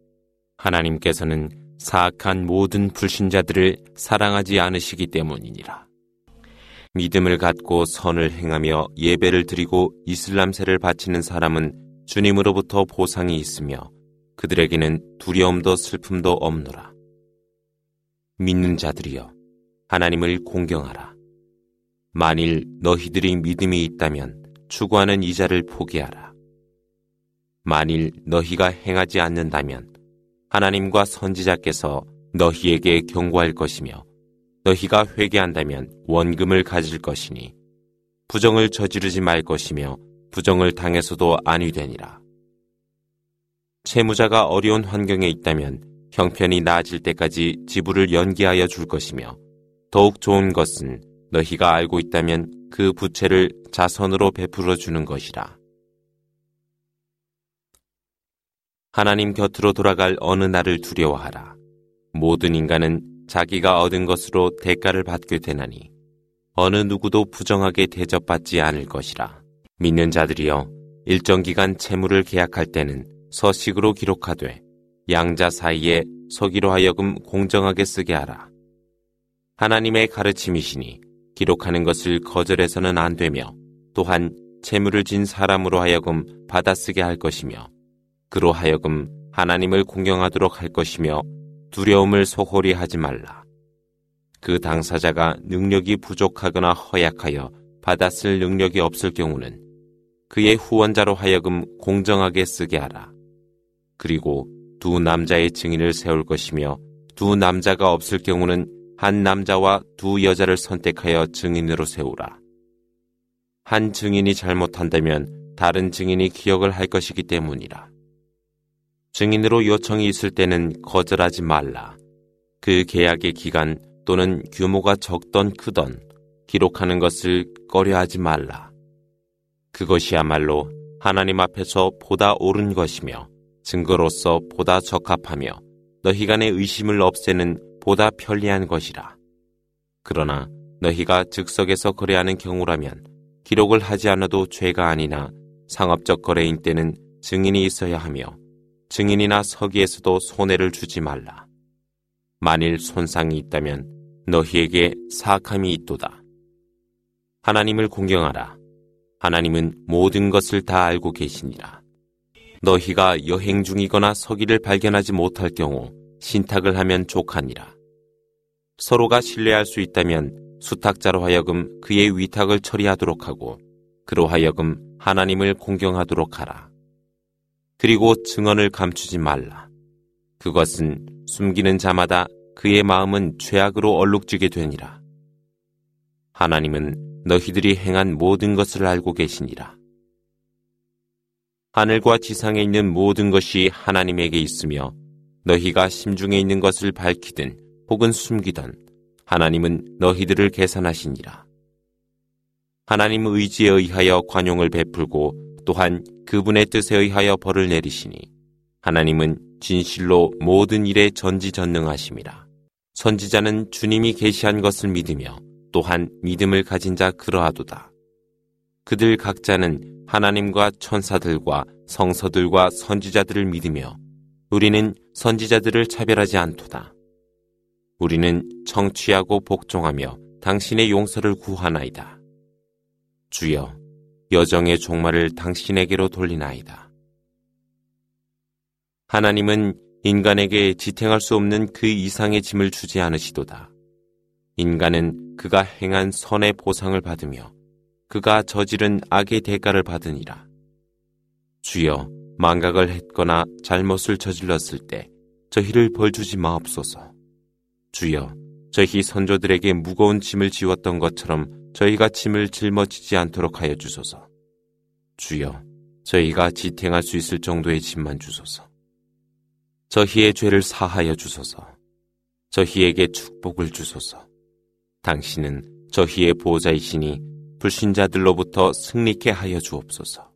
하나님께서는 사악한 모든 불신자들을 사랑하지 않으시기 때문이니라. 믿음을 갖고 선을 행하며 예배를 드리고 이슬람세를 바치는 사람은 주님으로부터 보상이 있으며 그들에게는 두려움도 슬픔도 없노라. 믿는 자들이여 하나님을 공경하라. 만일 너희들이 믿음이 있다면 추구하는 이자를 포기하라. 만일 너희가 행하지 않는다면 하나님과 선지자께서 너희에게 경고할 것이며 너희가 회개한다면 원금을 가질 것이니 부정을 저지르지 말 것이며 부정을 당해서도 아니 되니라. 채무자가 어려운 환경에 있다면 형편이 나아질 때까지 지불을 연기하여 줄 것이며 더욱 좋은 것은 너희가 알고 있다면 그 부채를 자선으로 베풀어 주는 것이라. 하나님 곁으로 돌아갈 어느 날을 두려워하라. 모든 인간은 자기가 얻은 것으로 대가를 받게 되나니 어느 누구도 부정하게 대접받지 않을 것이라. 믿는 자들이여 일정 기간 채무를 계약할 때는 서식으로 기록하되 양자 사이에 서기로 하여금 공정하게 쓰게 하라. 하나님의 가르침이시니 기록하는 것을 거절해서는 안 되며 또한 채무를 진 사람으로 하여금 받아쓰게 할 것이며 그로 하여금 하나님을 공경하도록 할 것이며 두려움을 소홀히 하지 말라. 그 당사자가 능력이 부족하거나 허약하여 받아쓸 능력이 없을 경우는 그의 후원자로 하여금 공정하게 쓰게 하라. 그리고 두 남자의 증인을 세울 것이며 두 남자가 없을 경우는 한 남자와 두 여자를 선택하여 증인으로 세우라. 한 증인이 잘못한다면 다른 증인이 기억을 할 것이기 때문이라. 증인으로 요청이 있을 때는 거절하지 말라. 그 계약의 기간 또는 규모가 적던 크던 기록하는 것을 꺼려하지 말라. 그것이야말로 하나님 앞에서 보다 옳은 것이며 증거로서 보다 적합하며 너희 간의 의심을 없애는 보다 편리한 것이라. 그러나 너희가 즉석에서 거래하는 경우라면 기록을 하지 않아도 죄가 아니나 상업적 거래인 때는 증인이 있어야 하며 증인이나 서기에서도 손해를 주지 말라. 만일 손상이 있다면 너희에게 사악함이 있도다. 하나님을 공경하라. 하나님은 모든 것을 다 알고 계시니라. 너희가 여행 중이거나 서기를 발견하지 못할 경우 신탁을 하면 족하니라. 서로가 신뢰할 수 있다면 수탁자로 하여금 그의 위탁을 처리하도록 하고 그로 하여금 하나님을 공경하도록 하라. 그리고 증언을 감추지 말라. 그것은 숨기는 자마다 그의 마음은 죄악으로 얼룩지게 되니라. 하나님은 너희들이 행한 모든 것을 알고 계시니라. 하늘과 지상에 있는 모든 것이 하나님에게 있으며 너희가 심중에 있는 것을 밝히든 혹은 숨기든 하나님은 너희들을 계산하시니라. 하나님 의지에 의하여 관용을 베풀고 또한 그분의 뜻에 의하여 벌을 내리시니 하나님은 진실로 모든 일에 전지전능하심이라. 선지자는 주님이 계시한 것을 믿으며 또한 믿음을 가진 자 그러하도다. 그들 각자는 하나님과 천사들과 성서들과 선지자들을 믿으며 우리는 선지자들을 차별하지 않도다. 우리는 청취하고 복종하며 당신의 용서를 구하나이다. 주여, 여정의 종말을 당신에게로 돌리나이다. 하나님은 인간에게 지탱할 수 없는 그 이상의 짐을 주지 않으시도다. 인간은 그가 행한 선의 보상을 받으며 그가 저지른 악의 대가를 받으니라. 주여, 망각을 했거나 잘못을 저질렀을 때 저희를 벌주지 마옵소서. 주여, 저희 선조들에게 무거운 짐을 지웠던 것처럼 저희가 짐을 짊어지지 않도록 하여 주소서. 주여, 저희가 지탱할 수 있을 정도의 짐만 주소서. 저희의 죄를 사하여 주소서. 저희에게 축복을 주소서. 당신은 저희의 보호자이시니 불신자들로부터 승리케 하여 주옵소서.